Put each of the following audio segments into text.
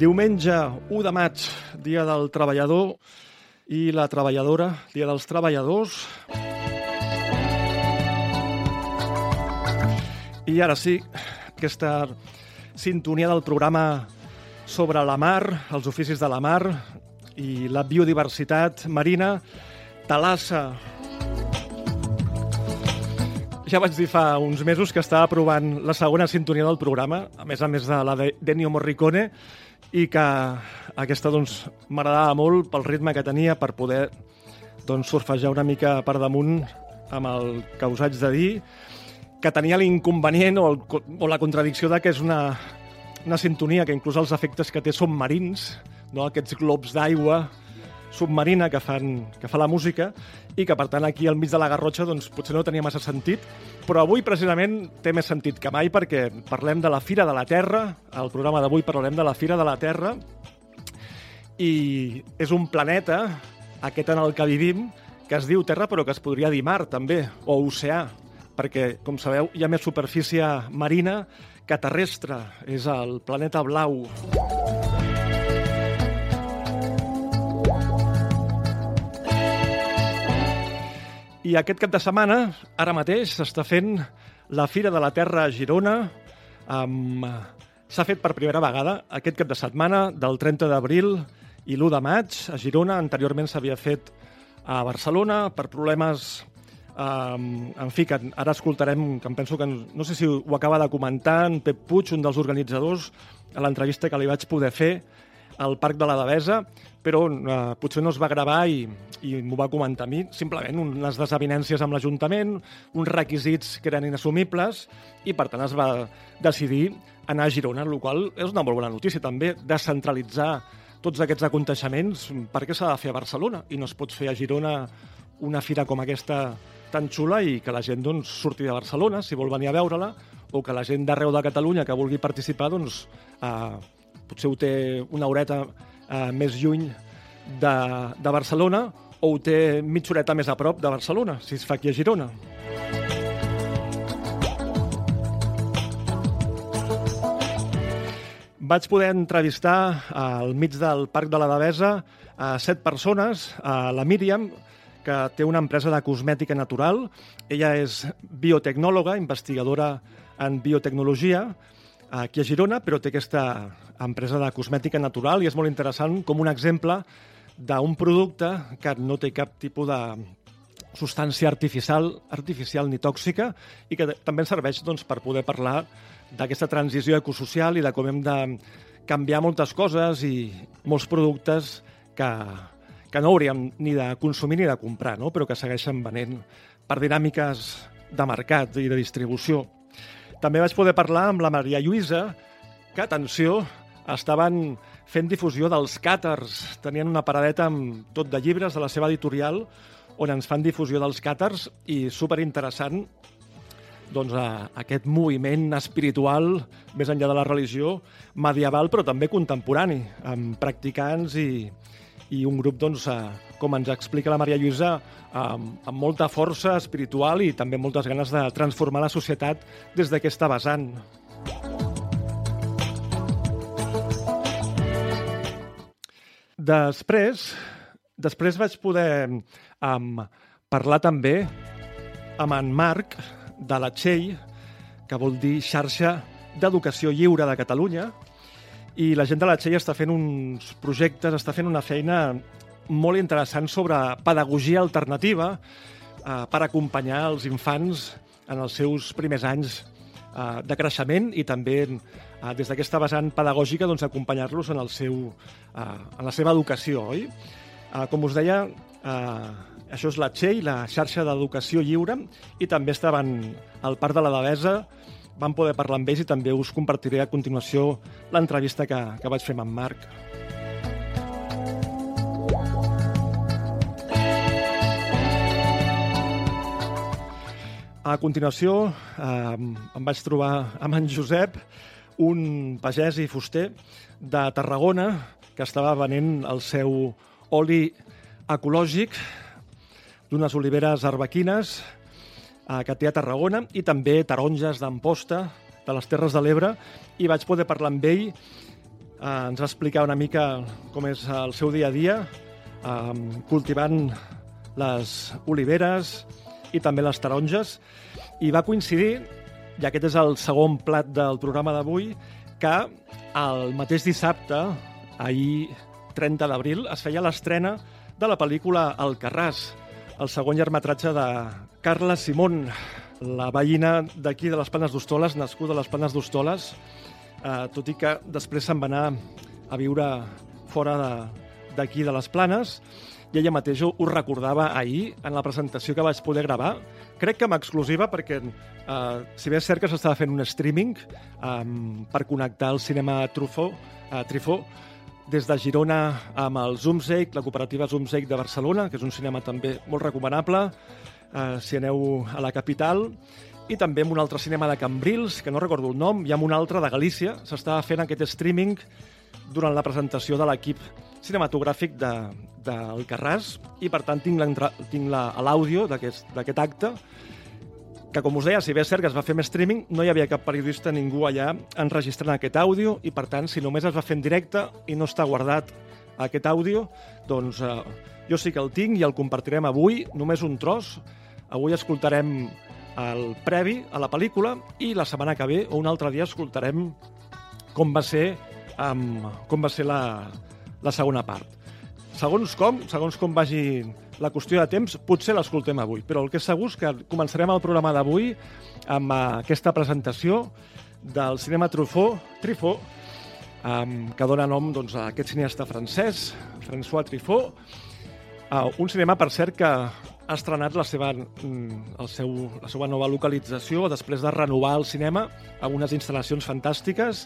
Diumenge 1 de maig, dia del treballador i la treballadora, dia dels treballadors. I ara sí, aquesta sintonia del programa sobre la mar, els oficis de la mar i la biodiversitat marina, Talassa. Ja vaig dir fa uns mesos que estava provant la segona sintonia del programa, a més a més de la de Ennio Morricone, i que aquesta doncs, m'agradava molt pel ritme que tenia per poder doncs, surfejar una mica per damunt amb el que us haig de dir, que tenia l'inconvenient o, o la contradicció de que és una, una sintonia que inclús els efectes que té són marins, no? aquests globs d'aigua submarina que, fan, que fa la música i que, per tant, aquí al mig de la Garrotxa doncs, potser no tenia massa sentit, però avui precisament té més sentit que mai perquè parlem de la Fira de la Terra, al programa d'avui parlarem de la Fira de la Terra i és un planeta, aquest en el que vivim, que es diu Terra però que es podria dir mar també, o oceà, perquè, com sabeu, hi ha més superfície marina que terrestre, és el planeta blau. I aquest cap de setmana, ara mateix, s'està fent la Fira de la Terra a Girona. Amb... S'ha fet per primera vegada aquest cap de setmana, del 30 d'abril i l'1 de maig, a Girona. Anteriorment s'havia fet a Barcelona per problemes... Um, en fi, que ara escoltarem, que em penso que no sé si ho acaba de comentar en Pep Puig, un dels organitzadors, a l'entrevista que li vaig poder fer al Parc de la Devesa, però eh, potser no es va gravar i, i m'ho va comentar a mi. Simplement unes desavinències amb l'Ajuntament, uns requisits que eren inassumibles i, per tant, es va decidir anar a Girona, el qual és una molt bona notícia també, descentralitzar tots aquests aconteixements. Per què s'ha de fer a Barcelona i no es pot fer a Girona una fira com aquesta tan xula i que la gent doncs, surti de Barcelona, si vol venir a veure-la, o que la gent d'arreu de Catalunya que vulgui participar doncs, eh, potser ho té una horeta eh, més lluny de, de Barcelona o ho té mitja horeta més a prop de Barcelona, si es fa aquí a Girona. Vaig poder entrevistar al mig del Parc de la Devesa a set persones, a la Míriam, que té una empresa de cosmètica natural. Ella és biotecnòloga, investigadora en biotecnologia, aquí a Girona, però té aquesta empresa de cosmètica natural i és molt interessant com un exemple d'un producte que no té cap tipus de substància artificial, artificial ni tòxica i que també serveix doncs, per poder parlar d'aquesta transició ecosocial i de com hem de canviar moltes coses i molts productes que, que no hauríem ni de consumir ni de comprar, no? però que segueixen venent per dinàmiques de mercat i de distribució. També vaig poder parlar amb la Maria Lluïsa, que, atenció, estaven fent difusió dels càters. Tenien una paradeta amb tot de llibres de la seva editorial on ens fan difusió dels càters i superinteressant doncs, a aquest moviment espiritual més enllà de la religió medieval però també contemporani, amb practicants i, i un grup, doncs, eh, com ens explica la Maria Lluïsa, amb, molta força espiritual i també moltes ganes de transformar la societat des d'aquesta vessant. Després, després vaig poder um, parlar també amb en Marc de la Txell, que vol dir xarxa d'educació lliure de Catalunya, i la gent de la Txell està fent uns projectes, està fent una feina molt interessant sobre pedagogia alternativa eh, per acompanyar els infants en els seus primers anys eh, de creixement i també eh, des d'aquesta vessant pedagògica doncs, acompanyar-los en, el seu, eh, en la seva educació. Oi? Eh, com us deia, eh, això és la Txell, la xarxa d'educació lliure, i també estaven al Parc de la Devesa, vam poder parlar amb ells i també us compartiré a continuació l'entrevista que, que vaig fer amb en Marc. A continuació, eh, em vaig trobar amb en Josep, un pagès i fuster de Tarragona que estava venent el seu oli ecològic d'unes oliveres arbequines eh, que té a Tarragona i també taronges d'Amposta de les Terres de l'Ebre i vaig poder parlar amb ell eh, ens va explicar una mica com és el seu dia a dia eh, cultivant les oliveres i també les taronges i va coincidir, i aquest és el segon plat del programa d'avui, que el mateix dissabte, ahir 30 d'abril, es feia l'estrena de la pel·lícula El Carràs, el segon llargmetratge de Carla Simón, la veïna d'aquí de les Planes d'Hostoles, nascuda a les Planes d'Hostoles, eh, tot i que després se'n va anar a viure fora d'aquí de, de les Planes, i ella mateixa ho recordava ahir en la presentació que vaig poder gravar. Crec que amb exclusiva perquè, eh, si bé és cert que s'estava fent un streaming eh, per connectar el cinema Trufó, eh, Trifó, des de Girona amb el Zoomsake, la cooperativa Zoomsake de Barcelona, que és un cinema també molt recomanable, eh, si aneu a la capital, i també amb un altre cinema de Cambrils, que no recordo el nom, i amb un altre de Galícia. S'estava fent aquest streaming durant la presentació de l'equip cinematogràfic de, del Carràs i per tant tinc l'àudio d'aquest acte que com us deia, si bé és cert que es va fer més streaming, no hi havia cap periodista, ningú allà enregistrant aquest àudio i per tant, si només es va fer en directe i no està guardat aquest àudio, doncs eh, jo sí que el tinc i el compartirem avui, només un tros. Avui escoltarem el previ a la pel·lícula i la setmana que ve o un altre dia escoltarem com va ser, um, com va ser la, la segona part. Segons com, segons com vagi la qüestió de temps, potser l'escoltem avui, però el que és segur és que començarem el programa d'avui amb aquesta presentació del cinema Truffaut, Truffaut, um, que dona nom doncs, a aquest cineasta francès, François Truffaut, uh, un cinema, per cert, que ha estrenat la seva, mm, el seu, la seva nova localització després de renovar el cinema amb unes instal·lacions fantàstiques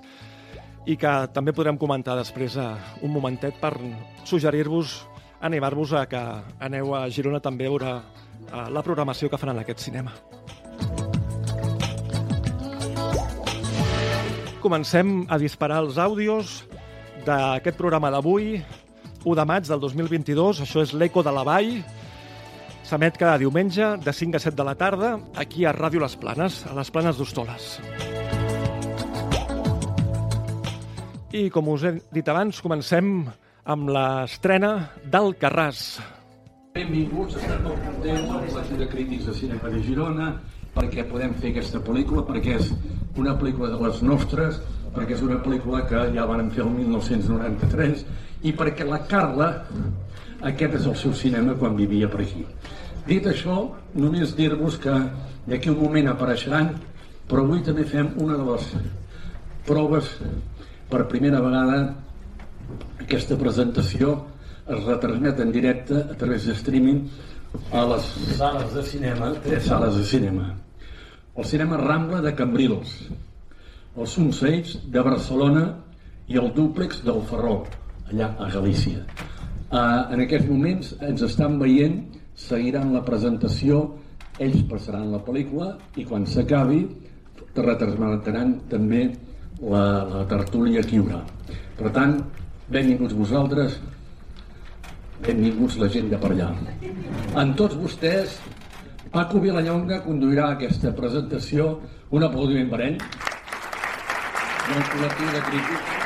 i que també podrem comentar després uh, un momentet per suggerir-vos, animar-vos a que aneu a Girona també a veure uh, la programació que fan en aquest cinema. Comencem a disparar els àudios d'aquest programa d'avui, 1 de maig del 2022. Això és l'Eco de la Vall. S'emet cada diumenge de 5 a 7 de la tarda aquí a Ràdio Les Planes, a les Planes d'Hostoles. I com us he dit abans, comencem amb l'estrena del Carràs. Benvinguts, estem molt contents amb l'equip de crítics de cinema de Girona perquè podem fer aquesta pel·lícula, perquè és una pel·lícula de les nostres, perquè és una pel·lícula que ja van fer el 1993 i perquè la Carla, aquest és el seu cinema quan vivia per aquí. Dit això, només dir-vos que d'aquí un moment apareixeran, però avui també fem una de les proves per primera vegada aquesta presentació es retransmet en directe a través de streaming a les sales de cinema, tres sales de cinema. El cinema Rambla de Cambrils, el Sunseis de Barcelona i el dúplex del Ferrol, allà a Galícia. Uh, en aquests moments ens estan veient seguiran la presentació, ells passaran la pel·lícula i quan s'acabi retransmetaran també la, la tertúlia que hi haurà. Per tant, benvinguts vosaltres, benvinguts la gent de per allà. En tots vostès, Paco Vilallonga conduirà aquesta presentació. Un aplaudiment per ell. Del col·lectiu de crítics.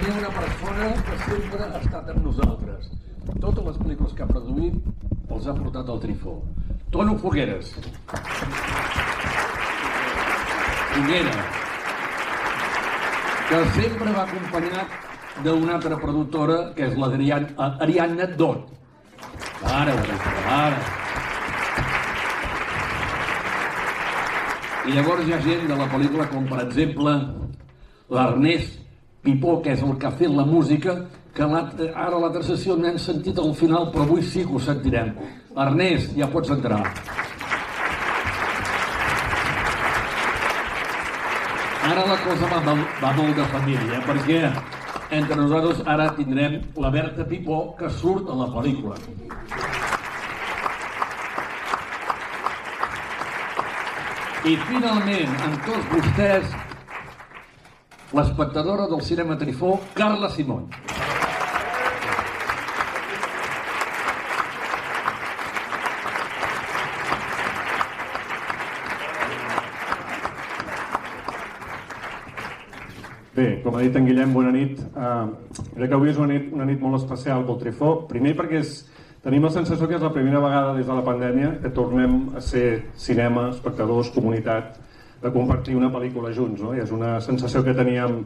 També una persona que sempre ha estat amb nosaltres. Totes les pel·lícules que ha produït els ha portat al Trifó. Tono Fogueres. Foguera. Que sempre va acompanyat d'una altra productora, que és l'Ariadna Dot. Ara, ara. I llavors hi ha gent de la pel·lícula com, per exemple, l'Ernest Pipó, que és el que ha fet la música, que ara a l'altra sessió no hem sentit al final, però avui sí que ho sentirem. Ernest, ja pots entrar. Ara la cosa va, va molt de família, perquè entre nosaltres ara tindrem la Berta Pipó, que surt a la pel·lícula. I finalment, amb tots vostès, l'espectadora del cinema Trifó, Carla Simón. Bé, com ha dit en Guillem, bona nit. Uh, crec que avui és una nit, una nit molt especial pel Trifó. Primer perquè és, tenim la sensació que és la primera vegada des de la pandèmia que tornem a ser cinema, espectadors, comunitat, de compartir una pel·lícula junts, no? I és una sensació que teníem...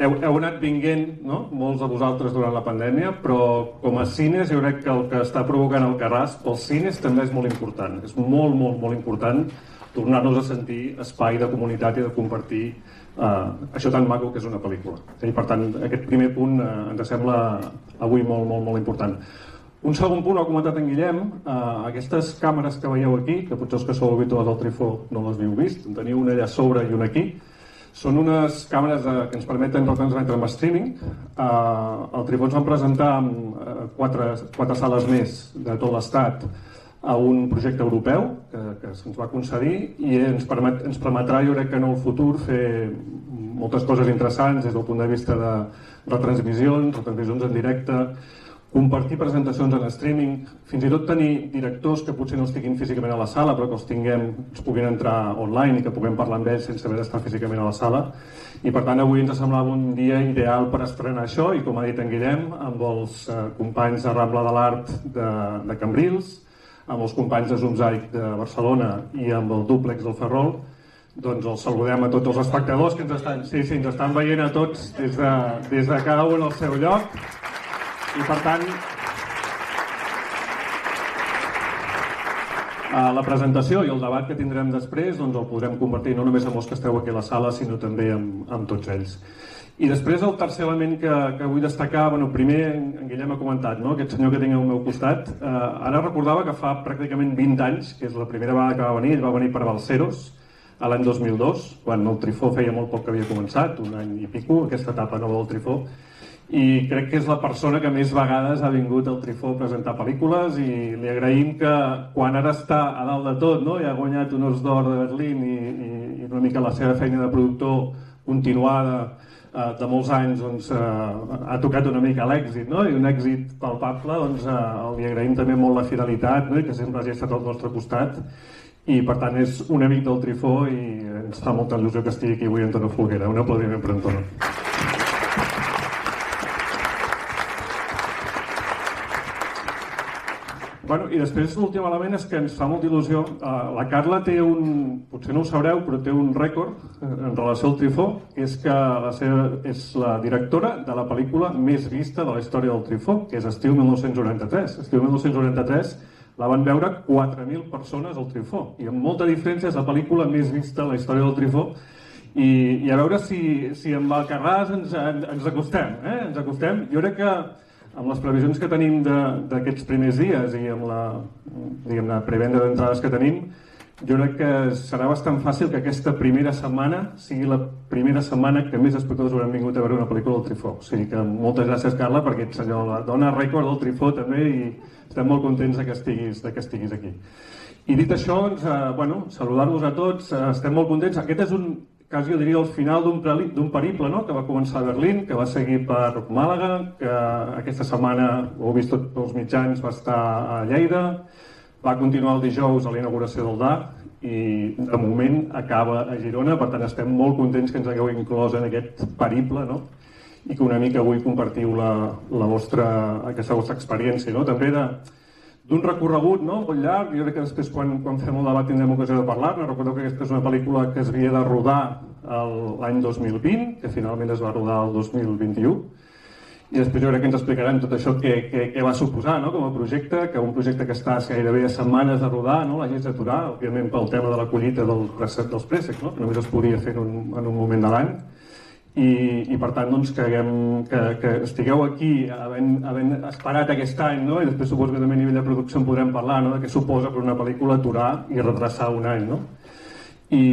Heu, heu anat vinguent, no? molts de vosaltres durant la pandèmia, però com a cines jo crec que el que està provocant el Carràs pels cines també és molt important. És molt, molt, molt important tornar-nos a sentir espai de comunitat i de compartir uh, això tan maco que és una pel·lícula. I per tant, aquest primer punt uh, ens sembla avui molt, molt, molt important. Un segon punt, ho ha comentat en Guillem, eh, aquestes càmeres que veieu aquí, que potser els que sou habituals al Trifó no les heu vist, en teniu una allà sobre i una aquí, són unes càmeres de, que ens permeten retransmetre amb streaming. Eh, el Trifó ens van presentar amb eh, quatre, quatre sales més de tot l'estat a un projecte europeu que, que se'ns va concedir i ens, permet, ens permetrà, jo crec que en el futur, fer moltes coses interessants des del punt de vista de retransmissions, retransmissions en directe, compartir presentacions en streaming, fins i tot tenir directors que potser no estiguin físicament a la sala però que els tinguem, ens puguin entrar online i que puguem parlar amb ells sense haver d'estar físicament a la sala. I per tant avui ens semblava un dia ideal per estrenar això i com ha dit en Guillem amb els eh, companys de Rambla de l'Art de, de Cambrils amb els companys de Zoomzaic de Barcelona i amb el dúplex del Ferrol doncs els saludem a tots els espectadors que ens estan, sí, sí, ens estan veient a tots des de, des de cada un al seu lloc i per tant, la presentació i el debat que tindrem després doncs el podrem convertir no només amb els que esteu aquí a la sala, sinó també amb, amb tots ells. I després el tercer element que, que vull destacar, bueno, primer en Guillem ha comentat, no? aquest senyor que tinc al meu costat, eh, ara recordava que fa pràcticament 20 anys, que és la primera vegada que va venir, ell va venir per Balceros, a l'any 2002, quan el Trifó feia molt poc que havia començat, un any i pico, aquesta etapa nova del Trifó, i crec que és la persona que més vegades ha vingut al Trifó a presentar pel·lícules i li agraïm que quan ara està a dalt de tot no? i ha guanyat un Os d'Or de Berlín i, i, i una mica la seva feina de productor continuada eh, de molts anys doncs, eh, ha tocat una mica l'èxit no? i un èxit palpable doncs, eh, li agraïm també molt la fidelitat no? i que sempre hagi estat al nostre costat i per tant és un amic del Trifó i ens fa molta il·lusió que estigui aquí avui Antonio Folguera. Un aplaudiment per Antonio. Bueno, I després l'últim element és que ens fa molta il·lusió. Uh, la Carla té un, potser no ho sabreu, però té un rècord eh, en relació al Trifó, que és que la seva, és la directora de la pel·lícula més vista de la història del Trifó, que és Estiu 1993. Estiu 1993 la van veure 4.000 persones al Trifó, i amb molta diferència és la pel·lícula més vista de la història del Trifó, i, i a veure si, si amb Alcarràs ens, ens, ens acostem, eh? ens acostem. Jo crec que amb les previsions que tenim d'aquests primers dies i amb la, la prevenda d'entrades que tenim, jo crec que serà bastant fàcil que aquesta primera setmana sigui la primera setmana que més espectadors hauran vingut a veure una pel·lícula del Trifó. O sigui que moltes gràcies, Carla, perquè ets allò, la dona rècord del Trifó també i estem molt contents de que estiguis, de que estiguis aquí. I dit això, doncs, eh, bueno, saludar-vos a tots, eh, estem molt contents. Aquest és un, quasi diria el final d'un periple no? que va començar a Berlín, que va seguir per Màlaga, que aquesta setmana, ho heu vist tots els mitjans, va estar a Lleida, va continuar el dijous a la inauguració del DAR i de moment acaba a Girona, per tant estem molt contents que ens hagueu inclòs en aquest periple no? i que una mica avui compartiu la, la vostra, aquesta vostra experiència, no? també de, d'un recorregut no? molt llarg. Jo crec que després, quan, quan fem el debat, tindrem ocasió de parlar-ne. Recordo que aquesta és una pel·lícula que es havia de rodar l'any 2020, que finalment es va rodar el 2021. I després jo crec que ens explicaran tot això què, què, què va suposar no? com a projecte, que un projecte que està gairebé a setmanes de rodar, no? l'hagis d'aturar, òbviament pel tema de la collita del, dels préssecs, no? que només es podia fer en un, en un moment de l'any i, i per tant doncs, que, haguem, que, que estigueu aquí havent, havent esperat aquest any no? i després suposo que també a nivell de producció en podrem parlar no? de què suposa per una pel·lícula aturar i retrasar un any no? I,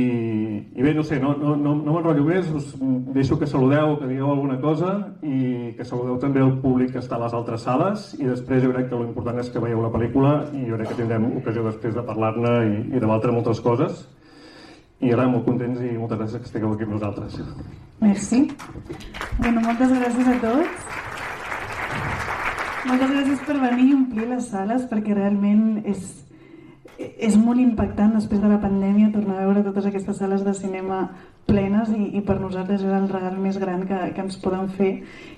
i bé, no sé, no, no, no, no m'enrotllo més, us deixo que saludeu, que digueu alguna cosa i que saludeu també el públic que està a les altres sales i després jo crec que l'important és que veieu la pel·lícula i jo crec que tindrem ocasió després de parlar-ne i, i debatre moltes coses i ara molt contents i moltes gràcies que estigueu aquí amb nosaltres. Merci. Bueno, moltes gràcies a tots. Moltes gràcies per venir i omplir les sales perquè realment és, és molt impactant després de la pandèmia tornar a veure totes aquestes sales de cinema plenes i, i per nosaltres és el regal més gran que, que ens poden fer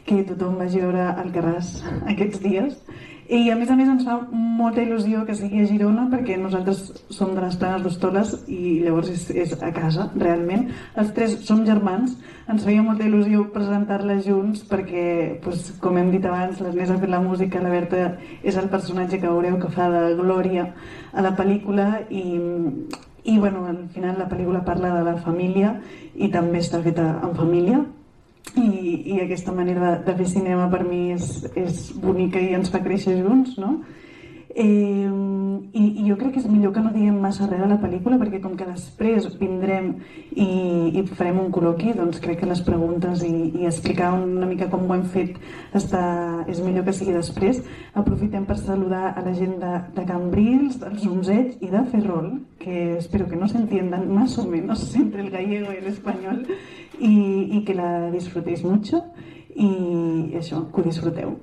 que tothom vagi a veure el Carràs aquests dies i a més a més ens fa molta il·lusió que sigui a Girona perquè nosaltres som de les Planes d'Hostoles i llavors és, és a casa, realment. Els tres som germans, ens feia molta il·lusió presentar-la junts perquè, doncs, com hem dit abans, l'Agnès ha fet la música, la Berta és el personatge que veureu que fa de Glòria a la pel·lícula i, i bueno, al final la pel·lícula parla de la família i també està feta en família i, i aquesta manera de, de fer cinema per mi és, és bonica i ens fa créixer junts, no? Eh, i, I jo crec que és millor que no diguem massa res de la pel·lícula perquè com que després vindrem i, i farem un col·loqui, doncs crec que les preguntes i, i explicar una mica com ho hem fet està, és millor que sigui després. Aprofitem per saludar a la gent de, de Cambrils, dels Onzets i de Ferrol, que espero que no se entiendan más o menos entre el gallego y el español y, y que la disfrutéis mucho y eso, que ho disfruteu.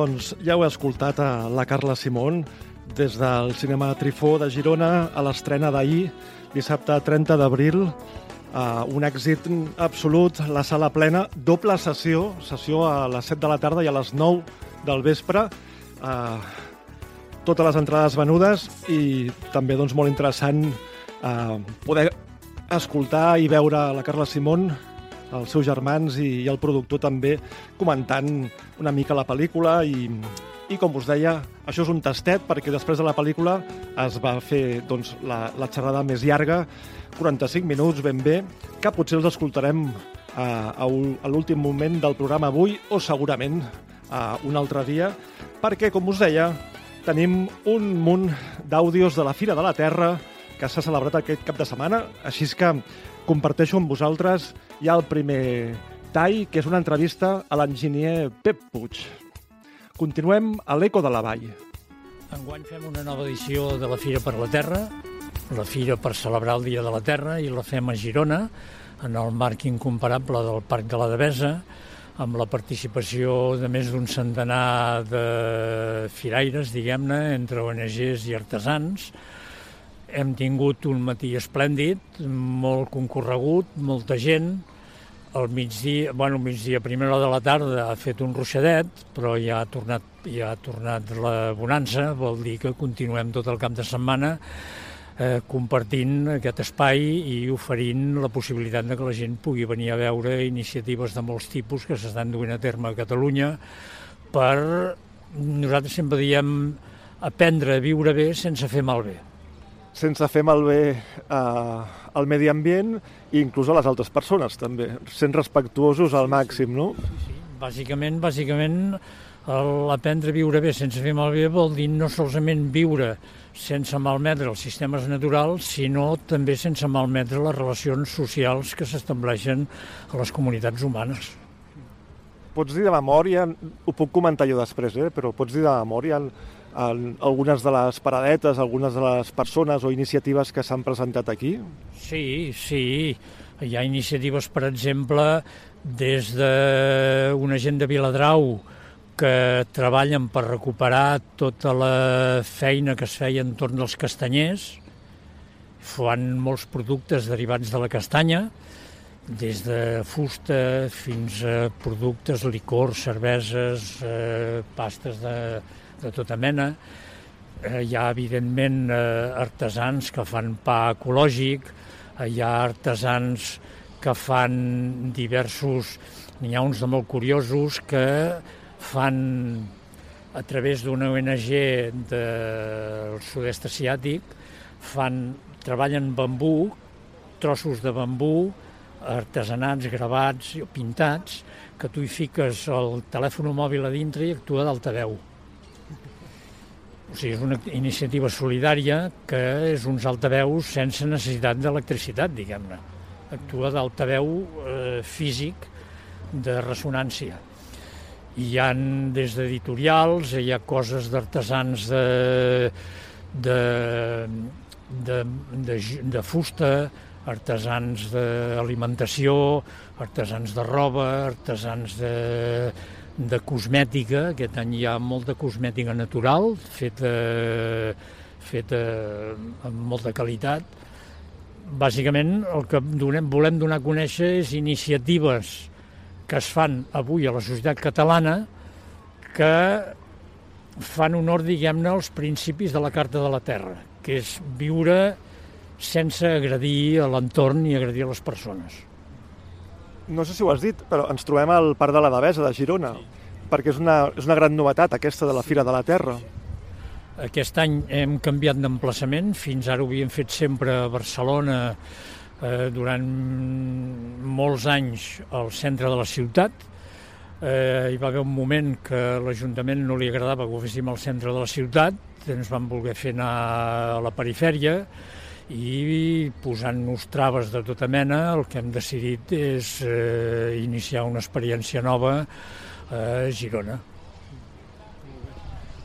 Doncs ja heu escoltat a la Carla Simón des del Cinema Trifó de Girona a l'estrena d'ahir, dissabte 30 d'abril, uh, un èxit absolut, la sala plena, doble sessió, sessió a les 7 de la tarda i a les 9 del vespre, uh, totes les entrades venudes i també doncs, molt interessant uh, poder escoltar i veure la Carla Simón els seus germans i, i el productor també comentant una mica la pel·lícula i, i com us deia, això és un tastet perquè després de la pel·lícula es va fer doncs, la, la xerrada més llarga, 45 minuts ben bé, que potser els escoltarem a, a, a l'últim moment del programa avui o segurament a un altre dia, perquè, com us deia, tenim un munt d'àudios de la Fira de la Terra que s'ha celebrat aquest cap de setmana, així és que comparteixo amb vosaltres ja el primer tall, que és una entrevista a l'enginyer Pep Puig. Continuem a l'Eco de la Vall. Enguany fem una nova edició de la Fira per la Terra, la Fira per celebrar el Dia de la Terra, i la fem a Girona, en el marc incomparable del Parc de la Devesa, amb la participació de més d'un centenar de firaires, diguem-ne, entre ONGs i artesans. Hem tingut un matí esplèndid, molt concorregut, molta gent, al migdia, bueno, al migdia, a primera hora de la tarda ha fet un ruixadet, però ja ha tornat, ja ha tornat la bonança, vol dir que continuem tot el cap de setmana eh, compartint aquest espai i oferint la possibilitat de que la gent pugui venir a veure iniciatives de molts tipus que s'estan duent a terme a Catalunya per, nosaltres sempre diem, aprendre a viure bé sense fer malbé. Sense fer malbé eh, al medi ambient i inclús a les altres persones, també, sent respectuosos al màxim, no? Sí, bàsicament, bàsicament, l'aprendre a viure bé sense fer malbé vol dir no solament viure sense malmetre els sistemes naturals, sinó també sense malmetre les relacions socials que s'estableixen a les comunitats humanes. Pots dir de memòria, ho puc comentar jo després, eh? però pots dir de memòria en, algunes de les paradetes, algunes de les persones o iniciatives que s'han presentat aquí? Sí, sí. Hi ha iniciatives, per exemple, des d'una gent de Viladrau, que treballen per recuperar tota la feina que es feia entorn dels castanyers. Fan molts productes derivats de la castanya, des de fusta fins a productes, licors, cerveses, eh, pastes de, de tota mena. Eh, hi ha, evidentment, eh, artesans que fan pa ecològic, eh, hi ha artesans que fan diversos... N'hi ha uns de molt curiosos que fan a través d'una ONG del sud-est asiàtic, fan, treballen bambú, trossos de bambú, artesanats, gravats o pintats, que tu hi fiques el telèfon mòbil a dintre i actua d'altaveu. O sigui, és una iniciativa solidària que és uns altaveus sense necessitat d'electricitat, diguem-ne. Actua d'altaveu eh, físic de ressonància hi han des d'editorials, hi ha coses d'artesans de, de, de, de, de fusta, artesans d'alimentació, artesans de roba, artesans de, de cosmètica, aquest any hi ha molta cosmètica natural, feta, feta amb molta qualitat. Bàsicament el que donem, volem donar a conèixer és iniciatives que es fan avui a la societat catalana que fan honor, diguem-ne, als principis de la Carta de la Terra, que és viure sense agredir a l'entorn i agredir a les persones. No sé si ho has dit, però ens trobem al Parc de la Devesa de Girona, sí. perquè és una, és una gran novetat aquesta de la Fira de la Terra. Aquest any hem canviat d'emplaçament, fins ara ho havíem fet sempre a Barcelona, eh, durant molts anys al centre de la ciutat. Eh, hi va haver un moment que l'Ajuntament no li agradava que ho féssim al centre de la ciutat, ens van voler fer anar a la perifèria i posant-nos traves de tota mena el que hem decidit és eh, iniciar una experiència nova a Girona.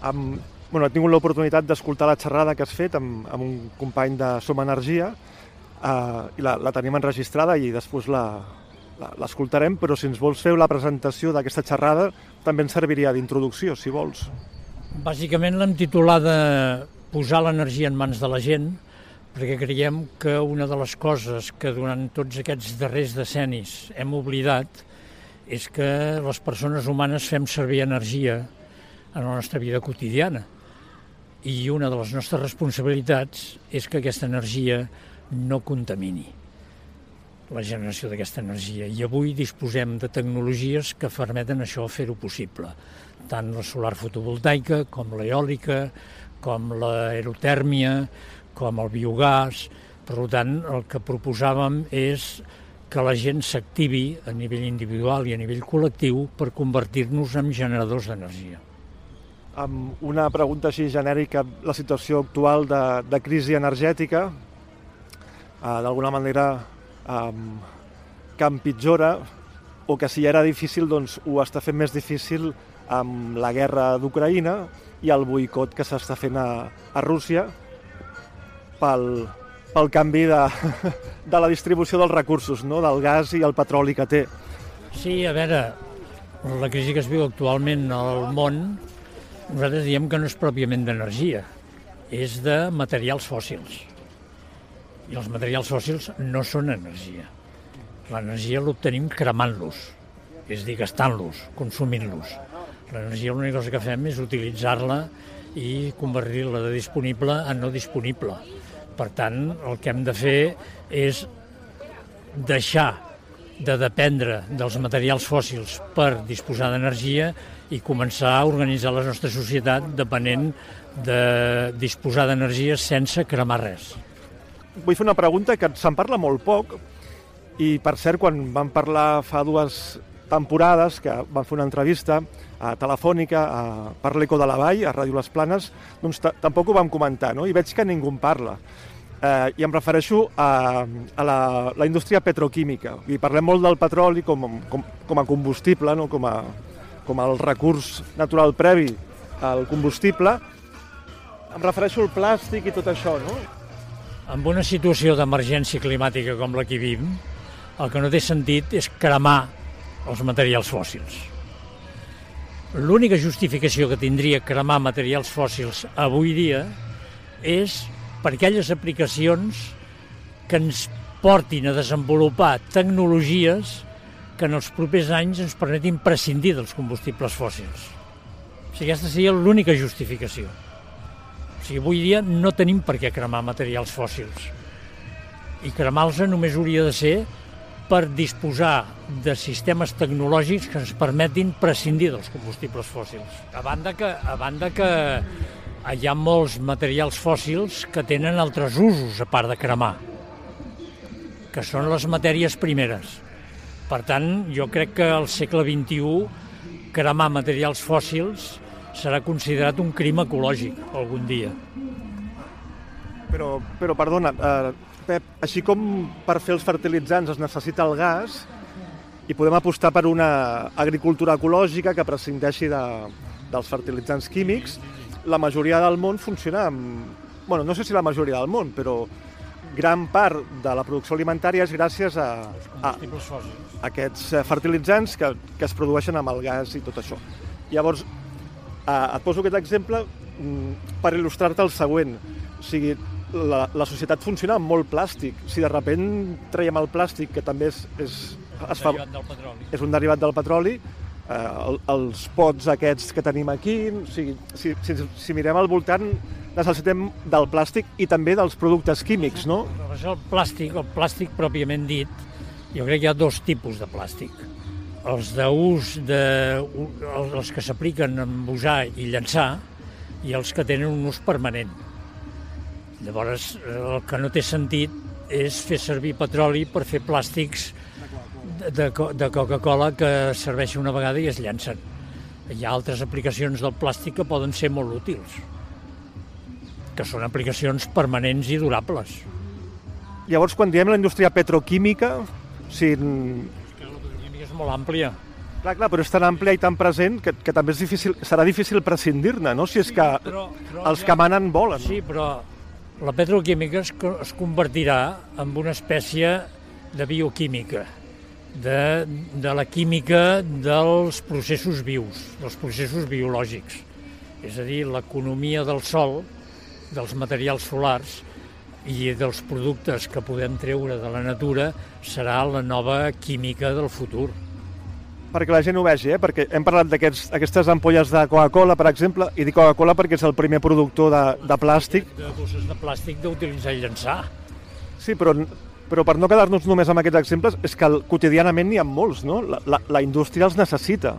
Amb, bueno, he tingut l'oportunitat d'escoltar la xerrada que has fet amb, amb un company de Som Energia uh, i la, la tenim enregistrada i després l'escoltarem, però si ens vols fer la presentació d'aquesta xerrada també ens serviria d'introducció, si vols. Bàsicament l'hem titulada Posar l'energia en mans de la gent, perquè creiem que una de les coses que durant tots aquests darrers decennis hem oblidat és que les persones humanes fem servir energia en la nostra vida quotidiana. I una de les nostres responsabilitats és que aquesta energia no contamini la generació d'aquesta energia. I avui disposem de tecnologies que permeten això fer-ho possible, tant la solar fotovoltaica com l'eòlica, com l'aerotèrmia, com el biogàs. Per tant, el que proposàvem és que la gent s'activi a nivell individual i a nivell col·lectiu per convertir-nos en generadors d'energia. amb una pregunta així genèrica, la situació actual de, de crisi energètica, eh, d'alguna manera eh, que empitjora o que si ja era difícil doncs ho està fent més difícil amb la guerra d'Ucraïna i el boicot que s'està fent a, a Rússia pel, pel canvi de, de la distribució dels recursos, no? del gas i el petroli que té. Sí, a veure, la crisi que es viu actualment al món, nosaltres diem que no és pròpiament d'energia, és de materials fòssils. I els materials fòssils no són energia. L'energia l'obtenim cremant-los, és a dir, gastant-los, consumint-los. L'energia l'única cosa que fem és utilitzar-la i convertir-la de disponible a no disponible. Per tant, el que hem de fer és deixar de dependre dels materials fòssils per disposar d'energia i començar a organitzar la nostra societat depenent de disposar d'energia sense cremar res. Vull fer una pregunta que se'n parla molt poc i, per cert, quan vam parlar fa dues temporades que van fer una entrevista a telefònica a, per l'Eco de la Vall, a Ràdio Les Planes, doncs tampoc ho vam comentar, no? i veig que ningú en parla. Eh, I em refereixo a, a la, la indústria petroquímica. I parlem molt del petroli com, com, com a combustible, no? com, a, com el recurs natural previ al combustible. Em refereixo al plàstic i tot això, no? En una situació d'emergència climàtica com la que vivim, el que no té sentit és cremar els materials fòssils. L'única justificació que tindria cremar materials fòssils avui dia és per aquelles aplicacions que ens portin a desenvolupar tecnologies que en els propers anys ens permetin prescindir dels combustibles fòssils. O sigui, aquesta seria l'única justificació. O sigui, avui dia no tenim per què cremar materials fòssils. I cremar-los només hauria de ser per disposar de sistemes tecnològics que ens permetin prescindir dels combustibles fòssils. A banda que, a banda que hi ha molts materials fòssils que tenen altres usos a part de cremar, que són les matèries primeres. Per tant, jo crec que al segle XXI cremar materials fòssils serà considerat un crim ecològic algun dia. Però, però perdona, eh, Pep, així com per fer els fertilitzants es necessita el gas i podem apostar per una agricultura ecològica que prescindeixi de, dels fertilitzants químics, la majoria del món funciona amb... bueno, no sé si la majoria del món, però gran part de la producció alimentària és gràcies a, a, a aquests eh, fertilitzants que, que es produeixen amb el gas i tot això. Llavors, eh, et poso aquest exemple mm, per il·lustrar-te el següent. O sigui, la, la societat funciona amb molt plàstic. Si de sobte traiem el plàstic, que també és, és, es fa, és un derivat del petroli, eh, el, els pots aquests que tenim aquí, o sigui, si, si, si mirem al voltant, necessitem del plàstic i també dels productes químics, no? El plàstic, el plàstic pròpiament dit, jo crec que hi ha dos tipus de plàstic. Els d'ús, de, els que s'apliquen en usar i llançar, i els que tenen un ús permanent Llavors, el que no té sentit és fer servir petroli per fer plàstics de, de Coca-Cola que serveixen una vegada i es llancen. Hi ha altres aplicacions del plàstic que poden ser molt útils, que són aplicacions permanents i durables. Llavors, quan diem la indústria petroquímica, si... És que la petroquímica és molt àmplia. Clar, clar, però és tan àmplia i tan present que, que també és difícil, serà difícil prescindir-ne, no? Si és que sí, però, però els que manen volen. Sí, però la petroquímica es, es convertirà en una espècie de bioquímica, de, de la química dels processos vius, dels processos biològics. És a dir, l'economia del sol, dels materials solars i dels productes que podem treure de la natura serà la nova química del futur perquè la gent ho vegi, eh? perquè hem parlat d'aquestes ampolles de Coca-Cola, per exemple, i dic Coca-Cola perquè és el primer productor de, de plàstic. De bosses de plàstic d'utilitzar i llançar. Sí, però, però per no quedar-nos només amb aquests exemples, és que quotidianament n'hi ha molts, no? La, la, la indústria els necessita.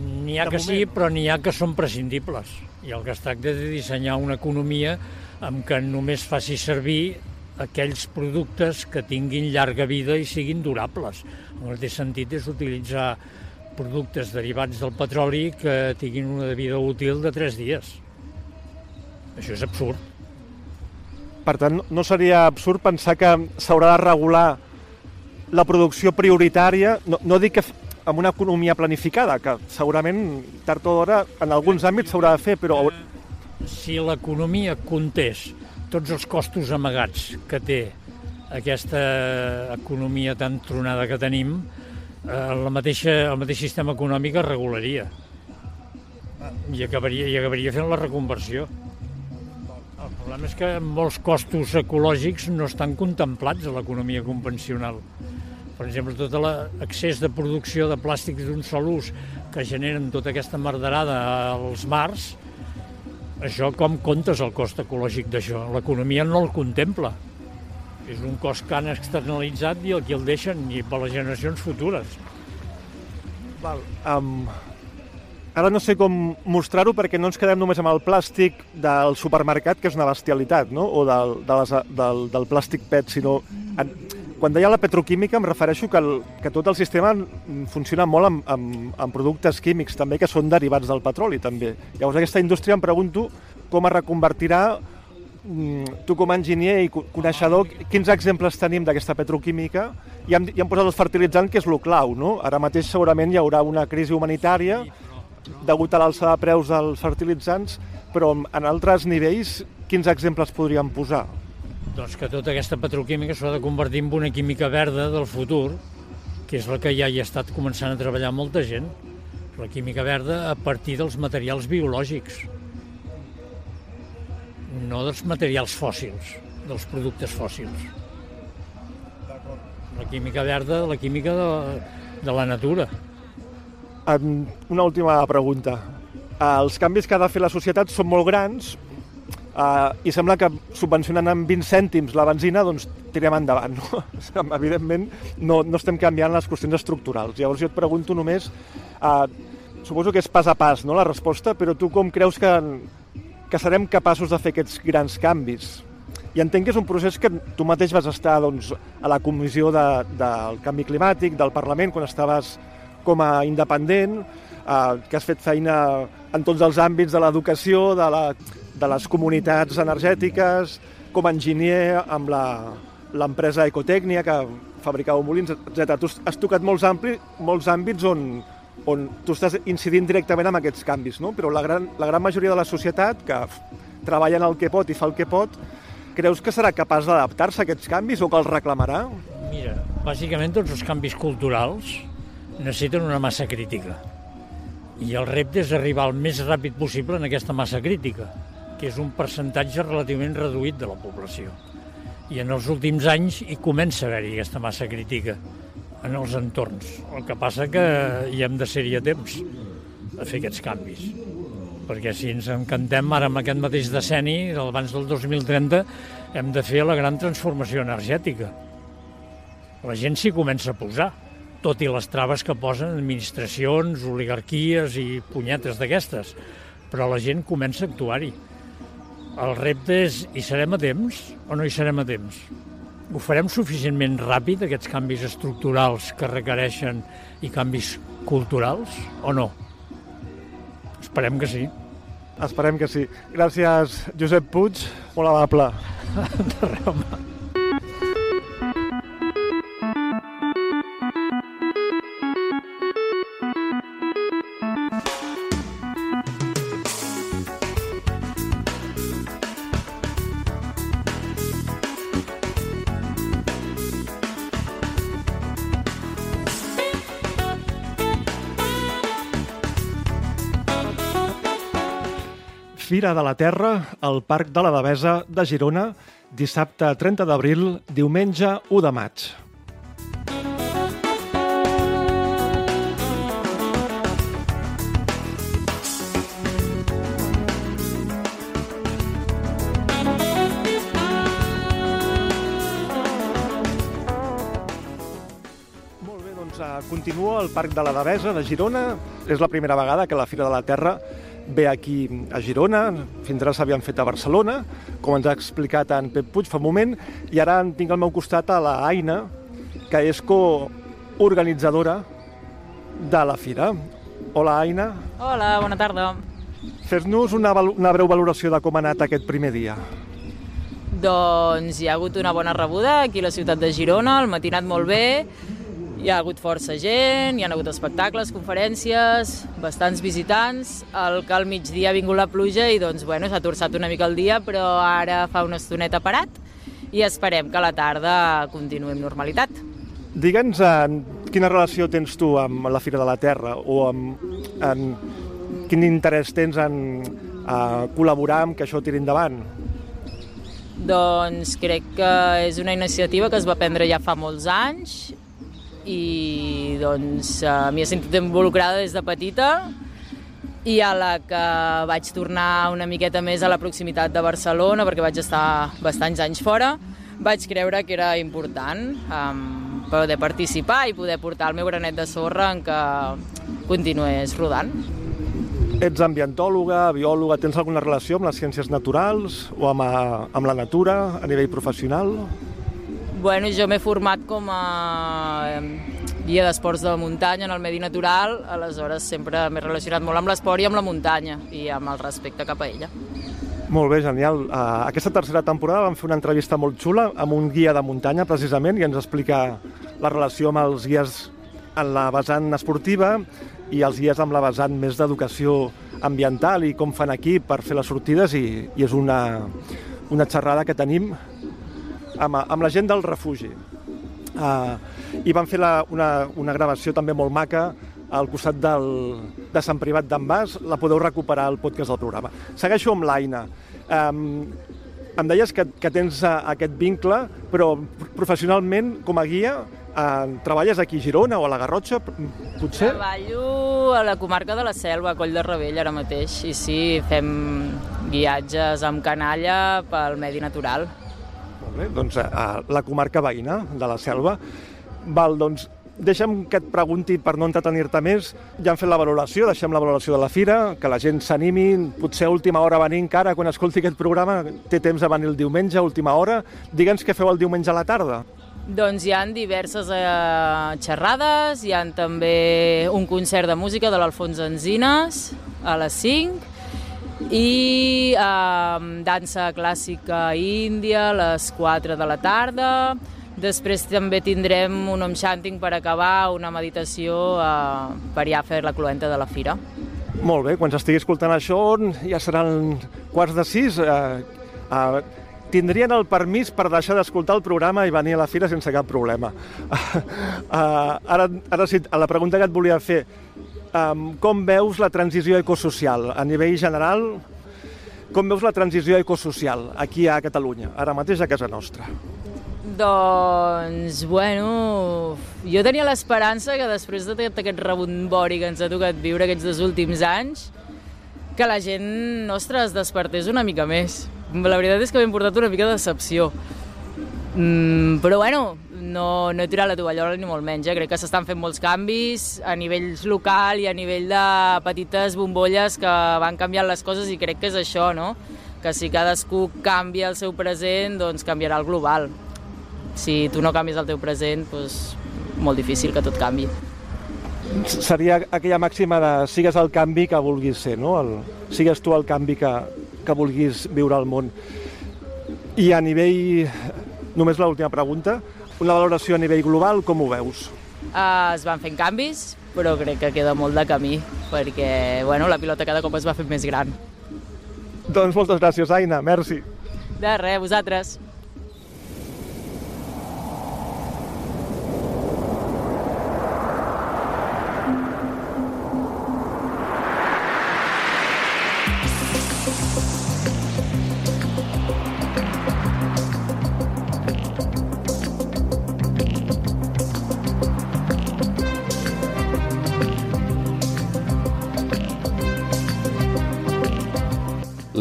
N'hi ha de que moment. sí, però n'hi ha que són prescindibles. I el que es tracta de dissenyar una economia amb què només faci servir aquells productes que tinguin llarga vida i siguin durables. El que té sentit és utilitzar productes derivats del petroli que tinguin una vida útil de 3 dies. Això és absurd. Per tant, no seria absurd pensar que s'haurà de regular la producció prioritària, no, no dic que amb una economia planificada, que segurament tard o d'hora en alguns àmbits s'haurà de fer, però... Si l'economia contés tots els costos amagats que té aquesta economia tan tronada que tenim, eh, la mateixa, el mateix sistema econòmic es regularia i acabaria, i acabaria fent la reconversió. El problema és que molts costos ecològics no estan contemplats a l'economia convencional. Per exemple, tot l'accés de producció de plàstics d'un sol ús que generen tota aquesta merderada als mars, això com comptes el cost ecològic d'això? L'economia no el contempla. És un cost que han externalitzat i el que el deixen i per les generacions futures. Val. Um, ara no sé com mostrar-ho perquè no ens quedem només amb el plàstic del supermercat, que és una bestialitat, no? o del, de les, del, del plàstic PET, sinó... En, quan deia la petroquímica em refereixo que, el, que tot el sistema funciona molt amb, amb, amb productes químics també que són derivats del petroli també. Llavors aquesta indústria em pregunto com es reconvertirà tu com a enginyer i coneixedor, quins exemples tenim d'aquesta petroquímica? I hem, i hem posat el fertilitzant, que és el clau, no? Ara mateix segurament hi haurà una crisi humanitària degut a l'alça de preus dels fertilitzants, però en altres nivells, quins exemples podríem posar? Doncs que tota aquesta petroquímica s'ha de convertir en una química verda del futur, que és la que ja hi ha estat començant a treballar molta gent. La química verda a partir dels materials biològics no dels materials fòssils, dels productes fòssils. La química verda, la química de, de la natura. Una última pregunta. Els canvis que ha de fer la societat són molt grans uh, i sembla que subvencionant amb 20 cèntims la benzina doncs tirem endavant. No? Evidentment no, no estem canviant les qüestions estructurals. Llavors jo et pregunto només, uh, suposo que és pas a pas no, la resposta, però tu com creus que que serem capaços de fer aquests grans canvis. I entenc que és un procés que tu mateix vas estar doncs, a la comissió de, del canvi climàtic, del Parlament, quan estaves com a independent, eh, que has fet feina en tots els àmbits de l'educació, de, la, de les comunitats energètiques, com a enginyer amb l'empresa Ecotècnia, que fabricava molins, etc. Tu has tocat molts, ampli, molts àmbits on, on tu estàs incidint directament amb aquests canvis, no? però la gran, la gran majoria de la societat, que treballa en el que pot i fa el que pot, creus que serà capaç d'adaptar-se a aquests canvis o que els reclamarà? Mira, bàsicament tots els canvis culturals necessiten una massa crítica. I el repte és arribar el més ràpid possible en aquesta massa crítica, que és un percentatge relativament reduït de la població. I en els últims anys hi comença a haver-hi aquesta massa crítica en els entorns. El que passa que hi hem de ser-hi a temps a fer aquests canvis. Perquè si ens encantem ara amb aquest mateix decenni, abans del 2030, hem de fer la gran transformació energètica. La gent s'hi comença a posar, tot i les traves que posen administracions, oligarquies i punyetes d'aquestes, però la gent comença a actuar-hi. El repte és, hi serem a temps o no hi serem a temps? Ho farem suficientment ràpid, aquests canvis estructurals que requereixen i canvis culturals, o no? Esperem que sí. Esperem que sí. Gràcies, Josep Puig, molt amable. De res, Fira de la Terra al Parc de la Devesa de Girona, dissabte 30 d'abril, diumenge 1 de maig. Doncs eh, continua el Parc de la Devesa de Girona. És la primera vegada que la Fira de la Terra ve aquí a Girona, fins ara s'havien fet a Barcelona, com ens ha explicat en Pep Puig fa un moment, i ara tinc al meu costat a la Aina, que és coorganitzadora de la fira. Hola, Aina. Hola, bona tarda. Fes-nos una, una breu valoració de com ha anat aquest primer dia. Doncs hi ha hagut una bona rebuda aquí a la ciutat de Girona, el anat molt bé, hi ha hagut força gent, hi ha hagut espectacles, conferències, bastants visitants, el que al migdia ha vingut la pluja i doncs bueno, s'ha torçat una mica el dia, però ara fa una estoneta parat i esperem que a la tarda continuï amb normalitat. Digue'ns en quina relació tens tu amb la Fira de la Terra o amb, en quin interès tens en uh, col·laborar amb que això tiri endavant. Doncs crec que és una iniciativa que es va prendre ja fa molts anys i doncs eh, m'hi he sentit involucrada des de petita i a la que vaig tornar una miqueta més a la proximitat de Barcelona perquè vaig estar bastants anys fora vaig creure que era important um, poder participar i poder portar el meu granet de sorra en que continués rodant. Ets ambientòloga, biòloga, tens alguna relació amb les ciències naturals o amb, a, amb la natura a nivell professional? Bueno, jo m'he format com a em, guia d'esports de muntanya en el medi natural, aleshores sempre m'he relacionat molt amb l'esport i amb la muntanya i amb el respecte cap a ella. Molt bé, genial. Uh, aquesta tercera temporada vam fer una entrevista molt xula amb un guia de muntanya, precisament, i ens explica la relació amb els guies en la vessant esportiva i els guies amb la vessant més d'educació ambiental i com fan aquí per fer les sortides i, i és una, una xerrada que tenim amb, amb la gent del refugi. Uh, I vam fer la, una, una gravació també molt maca al costat del, de Sant Privat d'en Bas, la podeu recuperar al podcast del programa. Segueixo amb l'Aina. Um, em deies que, que tens uh, aquest vincle, però professionalment, com a guia, uh, treballes aquí a Girona o a la Garrotxa, potser? Treballo a la comarca de la Selva, a Coll de Rebell, ara mateix, i sí, fem guiatges amb canalla pel medi natural. Bé, doncs a la comarca veïna de la Selva. Val, doncs deixa'm que et pregunti, per no entretenir-te més, ja han fet la valoració, deixem la valoració de la fira, que la gent s'animi, potser a última hora venir encara, quan escolti aquest programa, té temps de venir el diumenge, a última hora. Digue'ns què feu el diumenge a la tarda. Doncs hi han diverses eh, xerrades, hi han també un concert de música de l'Alfons Enzines a les 5 i eh, dansa clàssica índia a les 4 de la tarda. Després també tindrem un home chanting per acabar, una meditació eh, per ja fer la cluenta de la fira. Molt bé, quan s'estigui escoltant això, ja seran quarts de sis. Eh, eh, tindrien el permís per deixar d'escoltar el programa i venir a la fira sense cap problema. Uh, ara, ara sí, a la pregunta que et volia fer, um, com veus la transició ecosocial a nivell general? Com veus la transició ecosocial aquí a Catalunya, ara mateix a casa nostra? Doncs, bueno, jo tenia l'esperança que després de tot aquest rebombori que ens ha tocat viure aquests dos últims anys, que la gent nostra es despertés una mica més. La veritat és que m'he portat una mica de decepció. Mm, però bueno, no, no he tirat la tovallola ni molt menys. Eh? Crec que s'estan fent molts canvis a nivell local i a nivell de petites bombolles que van canviant les coses i crec que és això, no? que si cadascú canvia el seu present, doncs canviarà el global. Si tu no canvies el teu present, doncs molt difícil que tot canvi. Seria aquella màxima de sigues el canvi que vulguis ser, no? El, sigues tu el canvi que, que vulguis viure al món. I a nivell, només l'última pregunta, una valoració a nivell global, com ho veus? Uh, es van fent canvis, però crec que queda molt de camí, perquè bueno, la pilota cada cop es va fer més gran. Doncs moltes gràcies, Aina, merci. De res, vosaltres.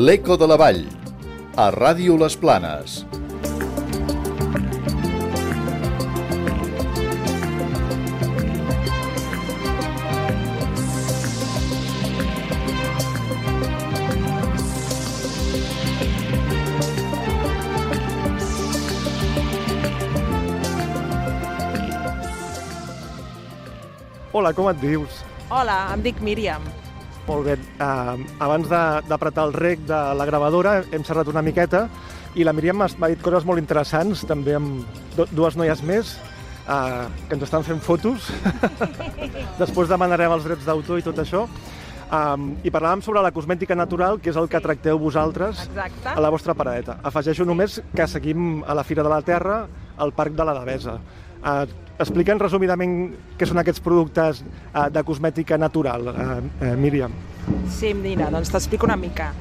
L'Eco de la Vall, a Ràdio Les Planes. Hola, com et dius? Hola, em dic Míriam. Molt bé. Uh, abans d'apretar el rec de la gravadora hem xerrat una miqueta i la Míriam m'ha dit coses molt interessants, també amb dues noies més uh, que ens estan fent fotos. Després demanarem els drets d'autor i tot això. Um, I parlàvem sobre la cosmètica natural, que és el que tracteu vosaltres Exacte. a la vostra paradeta. Afegeixo només que seguim a la Fira de la Terra al Parc de la Devesa. Uh, Explica'ns resumidament què són aquests productes uh, de cosmètica natural, uh, uh, Míriam. Sí, mira, doncs t'explico una mica.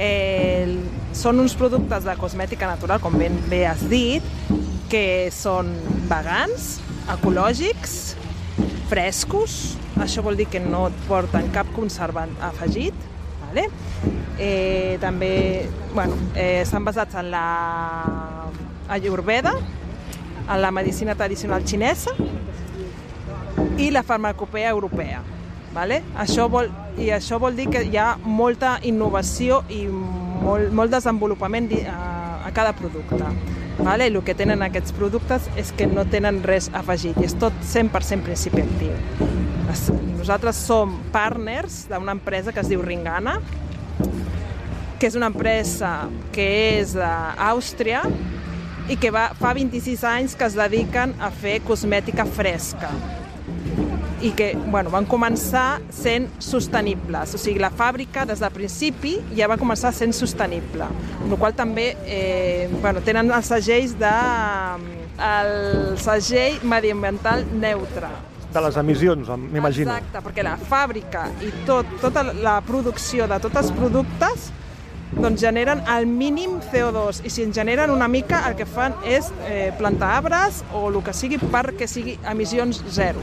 Eh, són uns productes de cosmètica natural, com ben bé has dit, que són vegans, ecològics, frescos, això vol dir que no porten cap conservant afegit, vale? eh, també bueno, eh, estan basats en la ayurveda, en la medicina tradicional xinesa i la farmacopea europea. Vale? Això vol, I això vol dir que hi ha molta innovació i molt, molt desenvolupament a, a cada producte. Vale? I el que tenen aquests productes és que no tenen res afegit i és tot 100% principi actiu. Es- Nosaltres som partners d'una empresa que es diu Ringana, que és una empresa que és d'Àustria i que va, fa 26 anys que es dediquen a fer cosmètica fresca i que bueno, van començar sent sostenibles. O sigui, la fàbrica des del principi ja va començar sent sostenible, amb la qual també eh, bueno, tenen els segells de el segell mediambiental neutre. De les emissions, m'imagino. Exacte, perquè la fàbrica i tot, tota la producció de tots els productes doncs generen el mínim CO2 i si en generen una mica el que fan és eh, plantar arbres o el que sigui perquè sigui emissions zero.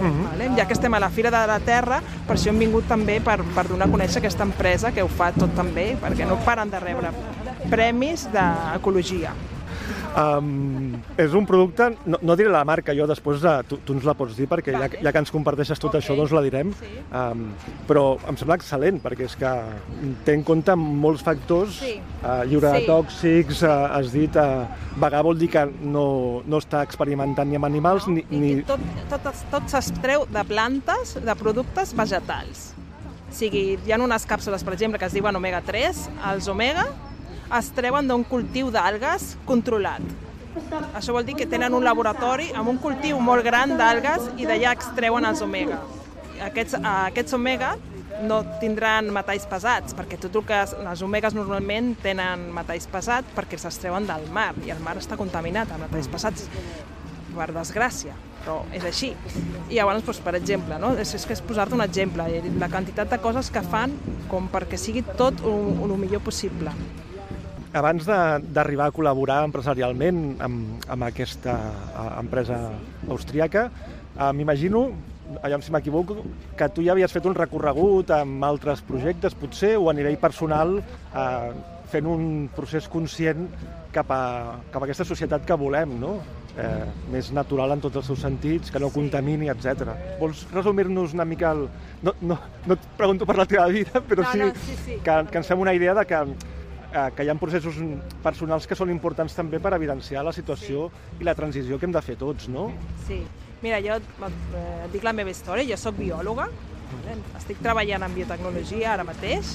vale? Ja que estem a la Fira de la Terra, per això hem vingut també per, per donar a conèixer aquesta empresa que ho fa tot també, perquè no paren de rebre premis d'ecologia. Um, és un producte, no, no diré la marca, jo després uh, tu, tu ens la pots dir perquè ja, ja que ens comparteixes tot Ok. això doncs la direm, Sí. um, però em sembla excel·lent perquè és que té en compte molts factors, Sí. uh, lliure de Sí. tòxics, uh, has dit, uh, vegà vol dir que no, no està experimentant ni amb animals ni... I ni... que tot, tot, tot s'extreu de plantes, de productes vegetals. O sigui, hi ha unes càpsules, per exemple, que es diuen omega-3. Els omega es treuen d'un cultiu d'algues controlat. Això vol dir que tenen un laboratori amb un cultiu molt gran d'algues i d'allà extreuen els omega. Aquests, eh, aquests omega no tindran metalls pesats, perquè tot el que es- les omegues normalment tenen metalls pesats perquè s'extreuen del mar, i el mar està contaminat amb metalls pesats, per desgràcia, però és així. I llavors, doncs, per exemple, no? és, és que és posar-te un exemple, eh, la quantitat de coses que fan com perquè sigui tot el millor possible. Abans d'arribar a col·laborar empresarialment amb, amb aquesta empresa austríaca, eh, m'imagino, allò si m'equivoco, que tu ja havies fet un recorregut amb altres projectes, potser, o a nivell personal, eh, fent un procés conscient cap a, cap a aquesta societat que volem, no? Eh, més natural en tots els seus sentits, que no Sí. contamini, etc. Vols resumir-nos una mica el... No, no, no et pregunto per la teva vida, però No, sí, no, sí, sí. Que, que ens fem una idea de que que hi ha processos personals que són importants també per evidenciar la situació i la transició que hem de fer tots, no? Sí. Mira, jo eh, et dic la meva història, jo sóc biòloga, estic treballant en biotecnologia ara mateix,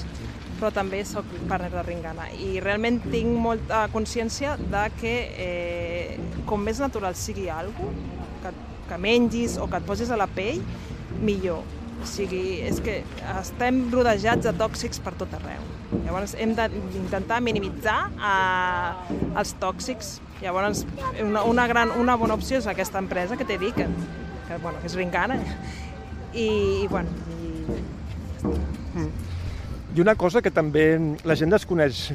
però també sóc partner de Ringana i realment tinc molta consciència de que eh, com més natural sigui alguna que, que mengis o que et posis a la pell, millor. O sigui, és que estem rodejats de tòxics per tot arreu. Llavors hem d'intentar minimitzar eh, els tòxics. Llavors una, una, gran, una bona opció és aquesta empresa que t'he dit, que, que, bueno, que és Ringana. I, i bueno, i, I una cosa que també la gent desconeix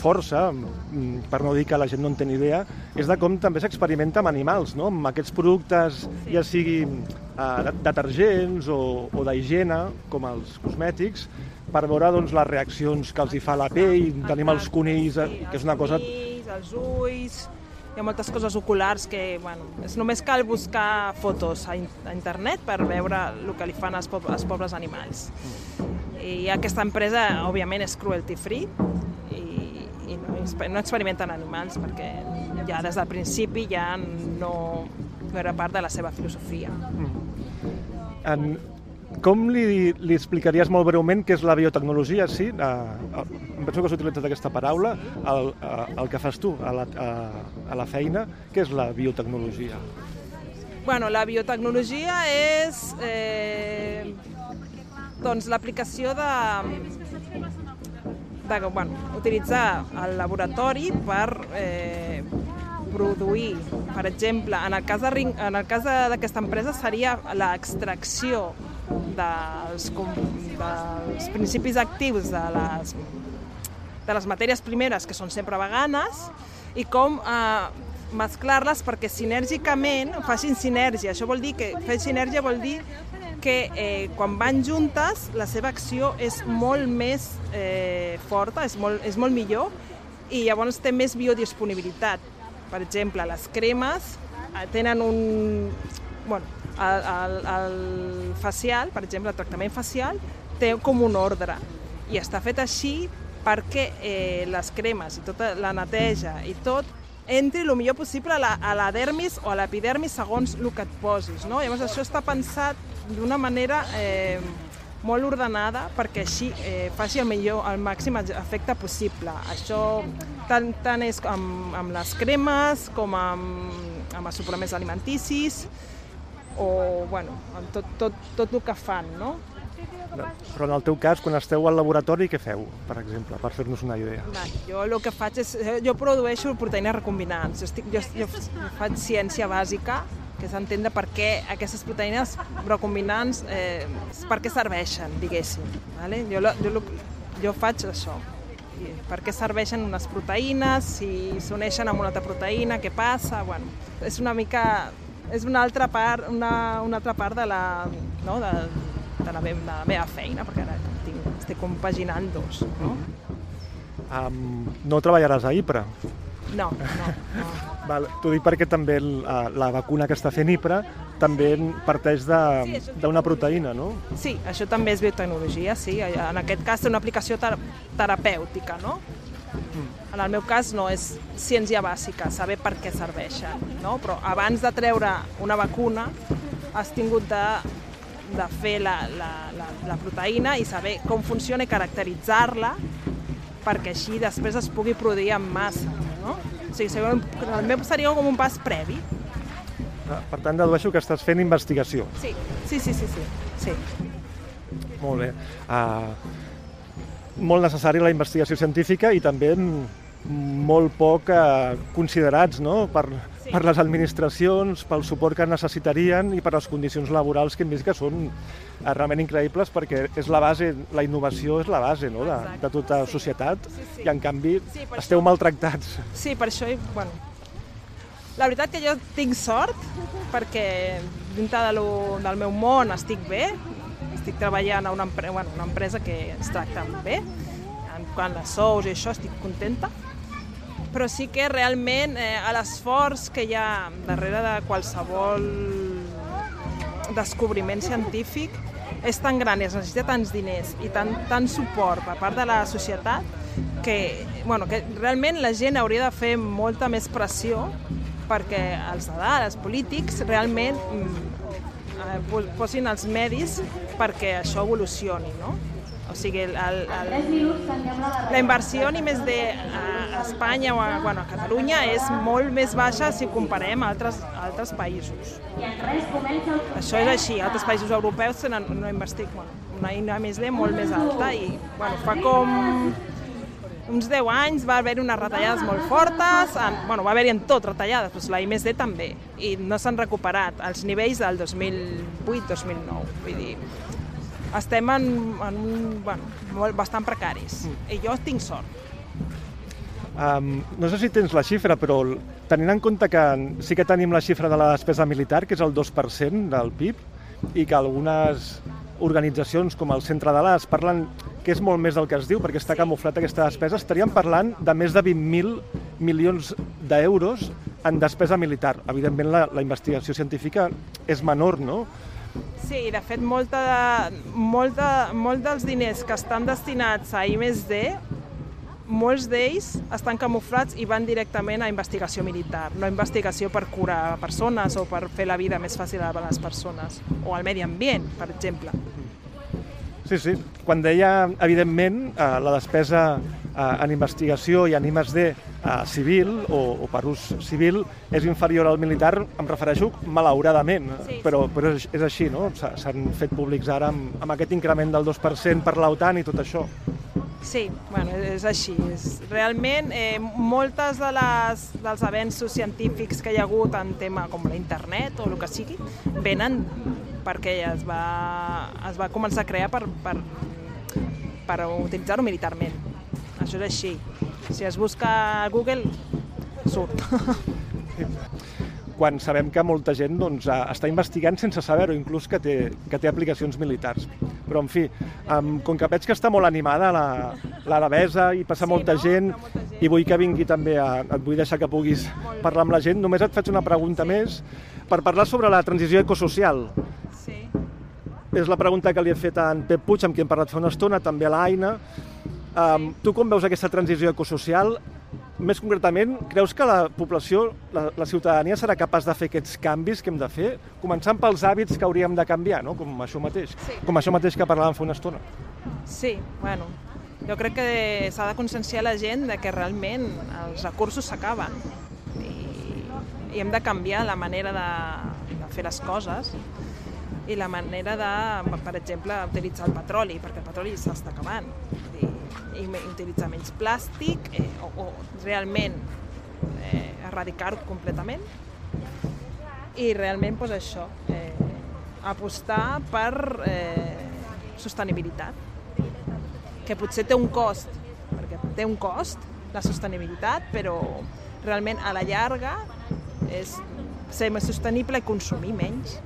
força, mm, per no dir que la gent no en té ni idea, és de com també s'experimenta amb animals, no? amb aquests productes, sí. ja siguin eh, detergents o, o d'higiene, com els cosmètics, per veure doncs, les reaccions que els hi fa la pell, tenim els conills, eh, que és una cosa... Els, els ulls, hi ha moltes coses oculars que, bueno, és només cal buscar fotos a, in a internet per veure el que li fan als, po als pobres animals. I aquesta empresa, òbviament, és cruelty free i, i no, no experimenten animals perquè ja des del principi ja no, no era part de la seva filosofia. En, com li, li explicaries molt breument què és la biotecnologia, sí? Uh, em penso que has utilitzat aquesta paraula, el, uh, el que fas tu a la, a, a la feina. Què és la biotecnologia? Bueno, la biotecnologia és eh, doncs l'aplicació de, de bueno, utilitzar el laboratori per eh, produir, per exemple, en el cas d'aquesta empresa seria l'extracció dels, dels principis actius de les, de les matèries primeres que són sempre veganes i com eh, mesclar-les perquè sinèrgicament facin sinergia. Això vol dir que fer sinergia vol dir que eh, quan van juntes la seva acció és molt més eh, forta, és molt, és molt millor i llavors té més biodisponibilitat. Per exemple, les cremes eh, tenen un... Bueno, el, el, el facial, per exemple, el tractament facial, té com un ordre i està fet així perquè eh, les cremes i tota la neteja i tot entri el millor possible a la, a la dermis o a l'epidermis segons el que et posis. No? Llavors això està pensat d'una manera eh, molt ordenada perquè així eh, faci el millor, el màxim efecte possible. Això tant, tant és amb, amb les cremes com amb, amb els suplements alimenticis o bueno, amb tot, tot, tot el que fan, no? Però en el teu cas, quan esteu al laboratori, què feu, per exemple, per fer-nos una idea? Va, jo el que faig és... Eh, jo produeixo proteïnes recombinants. Jo, estic, jo, jo faig ciència bàsica que és entendre per què aquestes proteïnes recombinants, eh, per què serveixen, diguéssim. Vale? Jo, jo, jo faig això. Per què serveixen unes proteïnes, si s'uneixen amb una altra proteïna, què passa... Bueno, és una mica... És una altra part, una, una altra part de la, no, de, de, la, meva, de la meva feina, perquè ara tinc, estic compaginant dos. No? Um, no treballaràs a IPRA? No, no. no. Val, T'ho dic perquè també la, la vacuna que està fent IPRA també parteix d'una sí, proteïna, no? Sí, això també és biotecnologia, sí. En aquest cas té una aplicació ter terapèutica, no? En el meu cas no, és ciència bàsica, saber per què serveixen, no? Però abans de treure una vacuna has tingut de, de fer la, la, la, la proteïna i saber com funciona i caracteritzar-la perquè així després es pugui produir en massa. No? O sigui, el meu seria com un pas previ. Ah, per tant, dedueixo que estàs fent investigació. Sí, sí, sí, sí. sí. sí. Molt bé. Uh, molt necessària la investigació científica i també molt poc uh, considerats no? per, sí. per les administracions, pel suport que necessitarien i per les condicions laborals que hem vist que són eh, realment increïbles perquè és la base, la innovació és la base no? de, de tota sí. societat sí, sí. i en canvi sí, esteu això... maltractats. Sí, per això, bueno, la veritat que jo tinc sort perquè dintre de lo, del meu món estic bé, estic treballant a una, empre bueno, una empresa que ens tracta bé, en quant a sous i això estic contenta, però sí que realment eh, l'esforç que hi ha darrere de qualsevol descobriment científic és tan gran i es necessita tants diners i tant, tant suport per part de la societat que, bueno, que realment la gent hauria de fer molta més pressió perquè els de dalt, els polítics, realment mm, posin els medis perquè això evolucioni, no? O sigui, el, el, la inversió ni més de a Espanya o a, bueno, a Catalunya és molt més baixa si comparem a altres, a altres països. Això és així, altres països europeus tenen una, investic, bueno, una de molt més alta i bueno, fa com uns 10 anys va haver unes retallades molt fortes, en, bueno, va haver-hi en tot retallades, però la I+D també, i no s'han recuperat als nivells del 2008-2009. Vull dir, estem en, en un, bueno, molt, bastant precaris. I jo tinc sort. Um, no sé si tens la xifra, però tenint en compte que sí que tenim la xifra de la despesa militar, que és el 2% del PIB, i que algunes organitzacions com el Centre de l'AS parlen que és molt més del que es diu, perquè està camuflat aquesta despesa, estaríem parlant de més de 20.000 milions d'euros en despesa militar. Evidentment, la, la investigació científica és menor, no? Sí, de fet, molta, de, molta, molt dels diners que estan destinats a I+D, molts d'ells estan camuflats i van directament a investigació militar, no a investigació per curar persones o per fer la vida més fàcil a les persones, o al medi ambient, per exemple. Sí, sí. Quan deia, evidentment, eh, la despesa eh, en investigació i en I+D eh, civil o, o per ús civil és inferior al militar, em refereixo malauradament, Sí, però, però és, és així, no? S'ha- S'han fet públics ara amb, amb aquest increment del 2% per l'OTAN i tot això. Sí, bueno, és així. És, realment, eh, moltes de les, dels avenços científics que hi ha hagut en tema com la internet o el que sigui, venen perquè es va, es va començar a crear per, per, per utilitzar-ho militarment. Això és així. Si es busca a Google, surt. quan sabem que molta gent doncs, està investigant sense saber-ho, inclús que té, que té aplicacions militars. Però, en fi, um, com que veig que està molt animada la, la devesa i passa Sí, molta, no? gent, molta gent. i vull que vingui també a... Et vull deixar que puguis parlar amb la gent. Només et faig una pregunta més per parlar sobre la transició ecosocial. Sí. És la pregunta que li he fet a en Pep Puig, amb qui hem parlat fa una estona, també a l'Aina. Um, tu com veus aquesta transició ecosocial? Més concretament, creus que la població, la, la ciutadania serà capaç de fer aquests canvis que hem de fer? Començant pels hàbits que hauríem de canviar, no? com això mateix. Sí. Com això mateix que parlàvem fa una estona. Sí, bueno, jo crec que s'ha de conscienciar la gent de que realment els recursos s'acaben i, i hem de canviar la manera de, de fer les coses i la manera de, per exemple, utilitzar el petroli, perquè el petroli s'està acabant. I, utilitzar menys plàstic eh, o, o realment eh, erradicar-ho completament i realment pues, això, eh, apostar per eh, sostenibilitat que potser té un cost, perquè té un cost la sostenibilitat, però realment a la llarga és ser més sostenible i consumir menys.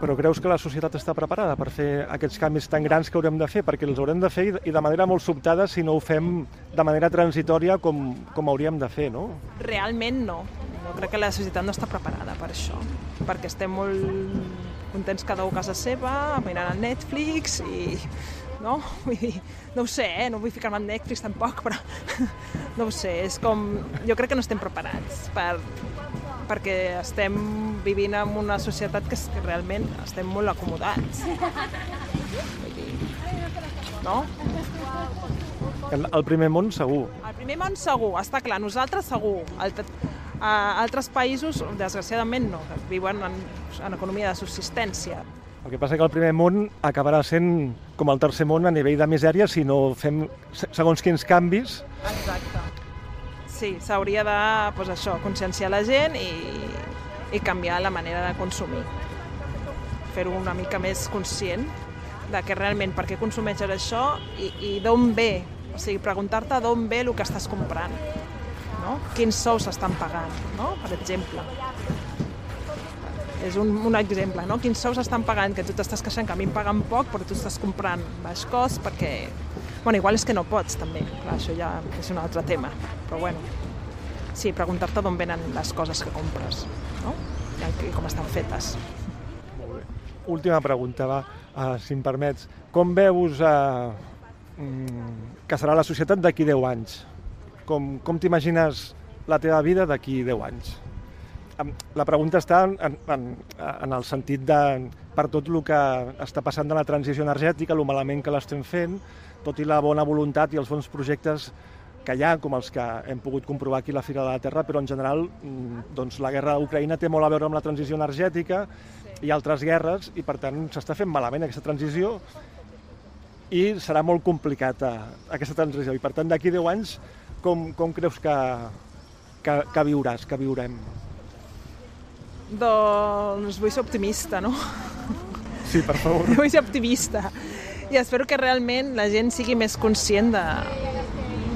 Però creus que la societat està preparada per fer aquests canvis tan grans que haurem de fer? Perquè els haurem de fer i de- manera molt sobtada si no ho fem de manera transitòria com, com hauríem de fer, no? Realment no. Jo crec que la societat no està preparada per això, perquè estem molt contents cada un a casa seva, mirant el Netflix i... No? Vull dir, no ho sé, eh? no vull ficar-me en Netflix tampoc, però no ho sé, és com... Jo crec que no estem preparats per, perquè estem vivint en una societat que, que realment estem molt acomodats. Vull dir, no? En el primer món, segur. El primer món segur, està clar, nosaltres segur. Alt a altres països, desgraciadament, no, viuen en, en economia de subsistència. El que passa que el primer món acabarà sent com el tercer món a nivell de misèria si no fem se- segons quins canvis. Exacte. Sí, s'hauria de, doncs això, conscienciar la gent i, i canviar la manera de consumir. Fer-ho una mica més conscient de que realment per què consumeixes això i, i d'on ve. O sigui, preguntar-te d'on ve el que estàs comprant. No? Quins sous s'estan pagant, no? per exemple. És un, un exemple, no? Quins sous estan pagant, que tu t'estàs queixant que a mi em paguen poc, però tu estàs comprant baix cost perquè... Bueno, igual és que no pots, també. Clar, això ja és un altre tema. Però bueno, sí, preguntar-te d'on venen les coses que compres, no? I, com estan fetes. Última pregunta, va, uh, si em permets. Com veus uh, que serà la societat d'aquí 10 anys? Com, com t'imagines la teva vida d'aquí 10 anys? La pregunta està en, en, en el sentit de, per tot el que està passant de la transició energètica, el malament que l'estem fent, tot i la bona voluntat i els bons projectes que hi ha, com els que hem pogut comprovar aquí a la Fira de la Terra, però en general mm, doncs, la guerra a Ucraïna té molt a veure amb la transició energètica i altres guerres, i per tant s'està fent malament aquesta transició i serà molt complicat eh, aquesta transició. I per tant, d'aquí 10 anys, com, com creus que, que, que viuràs, que viurem? Doncs vull ser optimista, no? Sí, per favor. vull ser optimista. I espero que realment la gent sigui més conscient de,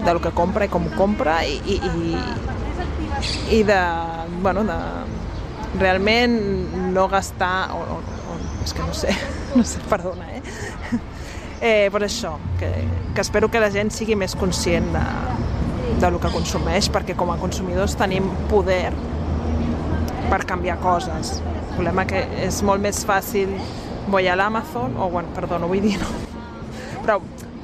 del que compra i com compra i, i, i, i de, bueno, de realment no gastar o, o, o, és que no sé, no sé, perdona, eh? eh per això, que, que espero que la gent sigui més conscient de, de lo que consumeix, perquè com a consumidors tenim poder per canviar coses. El problema que és molt més fàcil vull a l'Amazon, o bueno, perdó, no vull dir no, però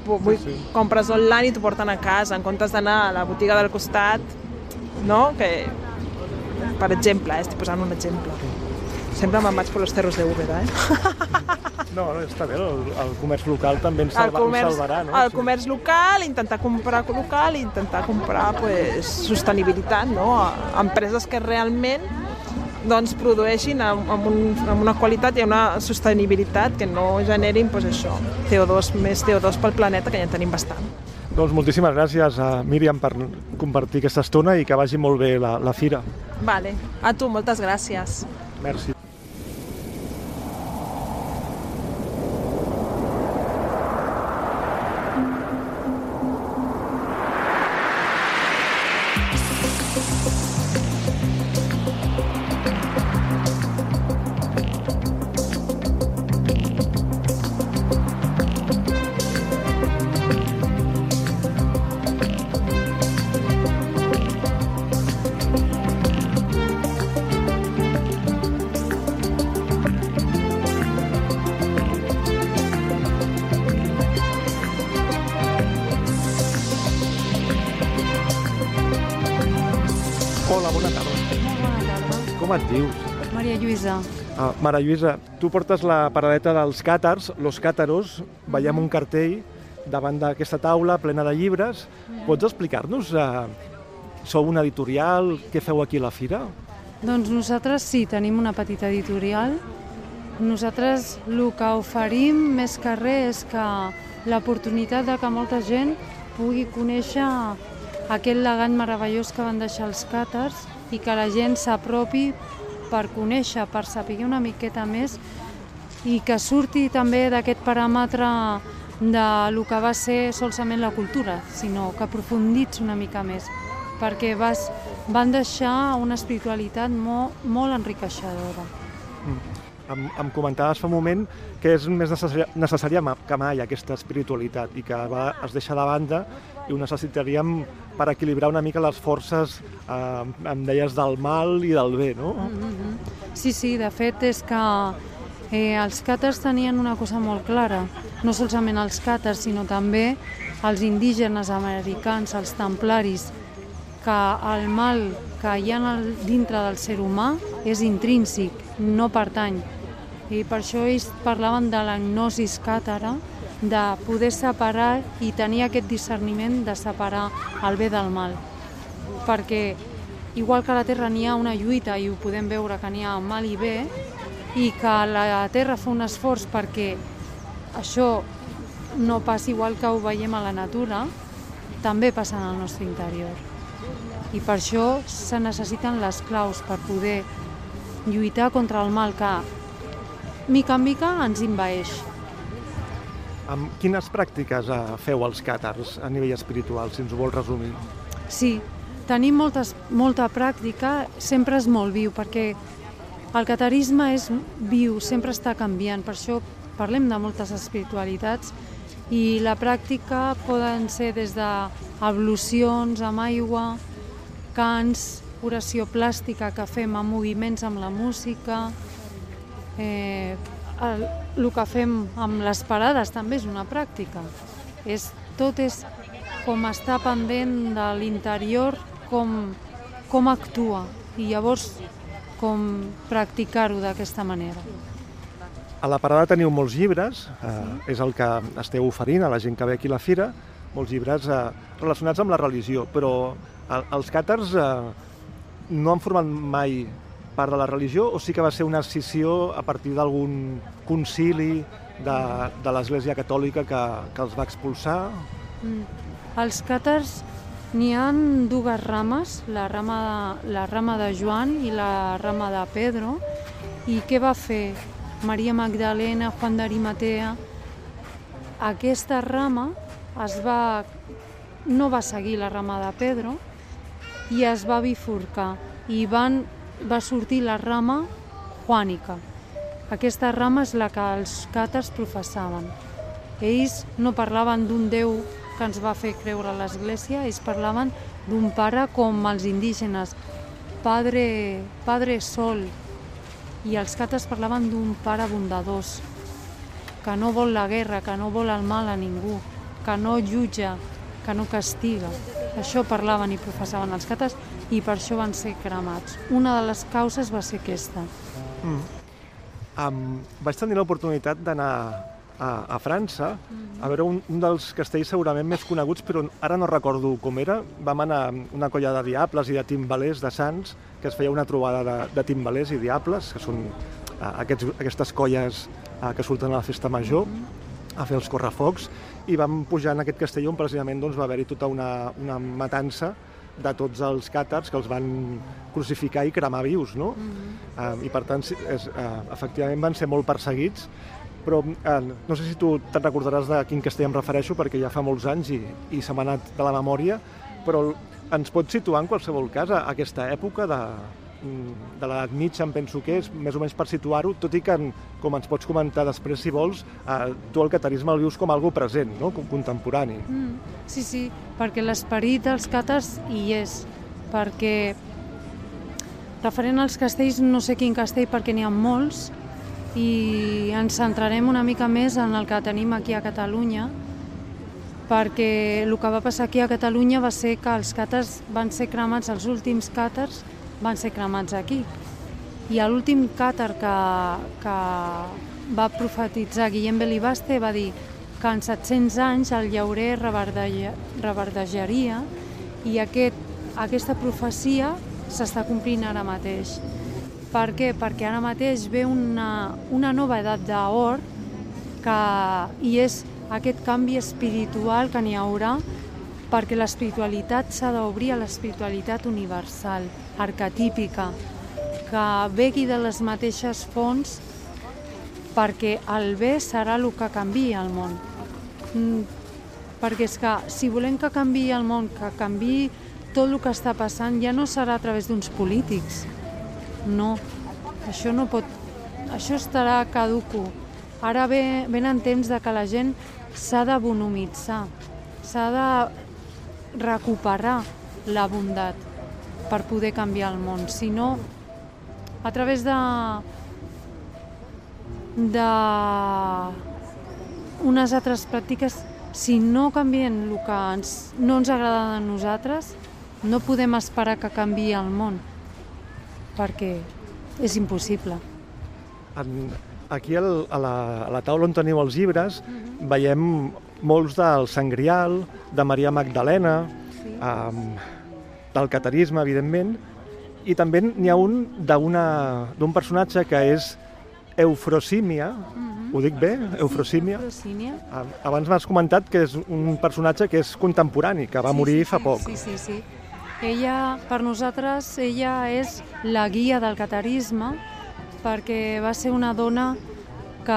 vull, sí, sí. compres online i t'ho porten a casa, en comptes d'anar a la botiga del costat, no? Que, per exemple, eh? estic posant un exemple. Sempre me'n vaig per los terros de Úbeda, eh? No, no, està bé, el, el comerç local també ens, salva, el comerç, ens salvarà, no? El comerç local, intentar comprar local, intentar comprar pues, sostenibilitat, no? Empreses que realment doncs, produeixin amb, amb, un, amb una qualitat i una sostenibilitat que no generin pues, això, CO2, més CO2 pel planeta, que ja en tenim bastant. Doncs moltíssimes gràcies a Míriam per compartir aquesta estona i que vagi molt bé la, la fira. Vale. A tu, moltes gràcies. Merci. Mare Lluïsa, tu portes la paradeta dels càtars, los càtaros, veiem un cartell davant d'aquesta taula plena de llibres. Pots explicar-nos? Eh, sou una editorial? Què feu aquí a la fira? Doncs nosaltres sí, tenim una petita editorial. Nosaltres el que oferim més que res és que l'oportunitat de que molta gent pugui conèixer aquest legat meravellós que van deixar els càtars i que la gent s'apropi per conèixer, per saber una miqueta més i que surti també d'aquest paràmetre de lo que va ser solament la cultura, sinó que aprofundits una mica més, perquè vas, van deixar una espiritualitat molt, molt enriqueixedora. Mm. Em, em comentaves fa un moment que és més necessària, que mai aquesta espiritualitat i que va, es deixa de banda i ho necessitaríem per equilibrar una mica les forces, eh, em deies, del mal i del bé, no? Mm -hmm. Sí, sí, de fet és que eh, els càtars tenien una cosa molt clara, no solament els càtars, sinó també els indígenes americans, els templaris, que el mal que hi ha dintre del ser humà és intrínsec, no pertany. I per això ells parlaven de l'agnosis càtara, de poder separar i tenir aquest discerniment de separar el bé del mal. Perquè igual que a la Terra n'hi ha una lluita i ho podem veure que n'hi ha mal i bé i que la Terra fa un esforç perquè això no passi igual que ho veiem a la natura, també passa en el nostre interior. I per això se necessiten les claus per poder lluitar contra el mal que mica en mica ens invaeix. Amb quines pràctiques eh, feu els càtars a nivell espiritual, si ens ho vol resumir? Sí, tenim moltes, molta pràctica, sempre és molt viu, perquè el catarisme és viu, sempre està canviant, per això parlem de moltes espiritualitats i la pràctica poden ser des d'evolucions amb aigua, cants, oració plàstica que fem amb moviments amb la música, eh, el, el que fem amb les parades també és una pràctica. És, tot és com està pendent de l'interior, com, com actua i llavors com practicar-ho d'aquesta manera. A la parada teniu molts llibres, eh, és el que esteu oferint a la gent que ve aquí a la fira, molts llibres eh, relacionats amb la religió, però el, els càtars eh, no han format mai part de la religió o sí que va ser una escissió a partir d'algun concili de, de l'Església Catòlica que, que els va expulsar? Mm. Els càtars n'hi han dues rames, la rama, de, la rama de Joan i la rama de Pedro. I què va fer Maria Magdalena, Juan d'Arimatea? Aquesta rama es va, no va seguir la rama de Pedro i es va bifurcar i van va sortir la rama juànica. Aquesta rama és la que els càtars professaven. Ells no parlaven d'un Déu que ens va fer creure l'Església, ells parlaven d'un pare com els indígenes, Padre, Padre Sol, i els cates parlaven d'un pare bondadós, que no vol la guerra, que no vol el mal a ningú, que no jutja, que no castiga. Això parlaven i professaven els cates i per això van ser cremats. Una de les causes va ser aquesta. Mm. Um, vaig tenir l'oportunitat d'anar a, a França a veure un, un dels castells segurament més coneguts, però ara no recordo com era. Vam anar una colla de diables i de timbalers de Sants, que es feia una trobada de, de timbalers i diables, que són uh, aquests, aquestes colles uh, que surten a la festa major, a fer els correfocs, i vam pujar en aquest castell on precisament doncs, va haver-hi tota una, una matança de tots els càtars que els van crucificar i cremar vius, no? Mm -hmm. uh, I per tant, és, uh, efectivament van ser molt perseguits, però uh, no sé si tu te'n recordaràs de quin castell em refereixo, perquè ja fa molts anys i, i se m'ha anat de la memòria, però ens pot situar en qualsevol cas a aquesta època de, de l'edat mitja, em penso que és, més o menys per situar-ho, tot i que, com ens pots comentar després, si vols, eh, tu el catarisme el vius com algo present, no? com contemporani. Mm, sí, sí, perquè l'esperit dels càtars hi és, perquè referent als castells, no sé quin castell perquè n'hi ha molts, i ens centrarem una mica més en el que tenim aquí a Catalunya, perquè el que va passar aquí a Catalunya va ser que els càtars van ser cremats, els últims càtars van ser cremats aquí. I l'últim càtar que, que va profetitzar Guillem Belibaste va dir que en 700 anys el llaurer reverdejaria i aquest, aquesta profecia s'està complint ara mateix. Per què? Perquè ara mateix ve una, una nova edat d'or que, i és aquest canvi espiritual que n'hi haurà perquè l'espiritualitat s'ha d'obrir a l'espiritualitat universal, arquetípica, que vegui de les mateixes fonts perquè el bé serà el que canvia el món. Mm, perquè és que si volem que canvi el món, que canvi tot el que està passant, ja no serà a través d'uns polítics. No, això no pot... Això estarà caduco. Ara ve, venen temps de que la gent s'ha de bonomitzar, s'ha de recuperar la bondat per poder canviar el món. Si no, a través de de unes altres pràctiques, si no canviem el que ens, no ens agrada de nosaltres, no podem esperar que canvi el món, perquè és impossible. En, aquí el, a, la, a la taula on teniu els llibres uh -huh. veiem molts del Sant Grial, de Maria Magdalena, sí. um, del catarisme, evidentment, i també n'hi ha un d'un personatge que és Eufrosímia, uh -huh. ho dic bé? Eufrosímia? Sí, Eufrosímia. Abans m'has comentat que és un personatge que és contemporani, que va sí, morir sí, fa poc. Sí, sí, sí. Ella, per nosaltres, ella és la guia del catarisme, perquè va ser una dona que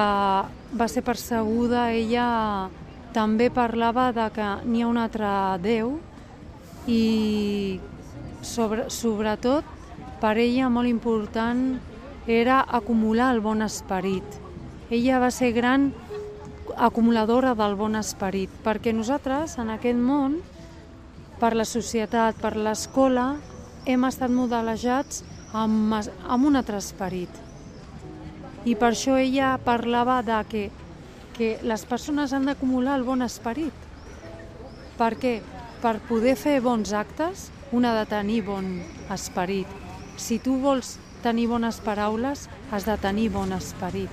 va ser perseguda, ella també parlava de que n'hi ha un altre Déu i sobre, sobretot per ella molt important era acumular el bon esperit. Ella va ser gran acumuladora del bon esperit, perquè nosaltres en aquest món, per la societat, per l'escola, hem estat modelejats amb, amb un altre esperit. I per això ella parlava de que que les persones han d'acumular el bon esperit. Per què? Per poder fer bons actes, un ha de tenir bon esperit. Si tu vols tenir bones paraules, has de tenir bon esperit.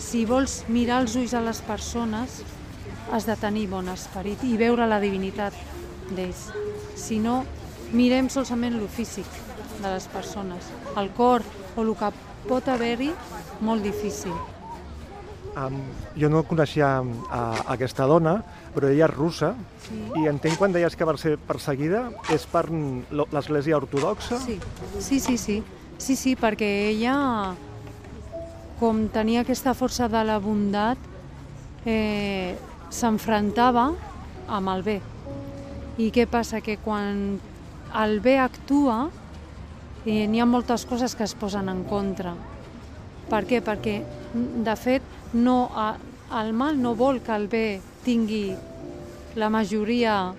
Si vols mirar els ulls a les persones, has de tenir bon esperit i veure la divinitat d'ells. Si no, mirem solament lo físic de les persones. El cor o el que pot haver-hi, molt difícil. Um, jo no coneixia uh, aquesta dona, però ella és russa, sí. i entenc quan deies que va ser perseguida és per l'Església Ortodoxa? Sí. sí, sí, sí. Sí, sí, perquè ella, com tenia aquesta força de la bondat, eh, s'enfrontava amb el bé. I què passa? Que quan el bé actua, eh, n'hi ha moltes coses que es posen en contra. Per què? Perquè, de fet, no, el mal no vol que el bé tingui la majoria,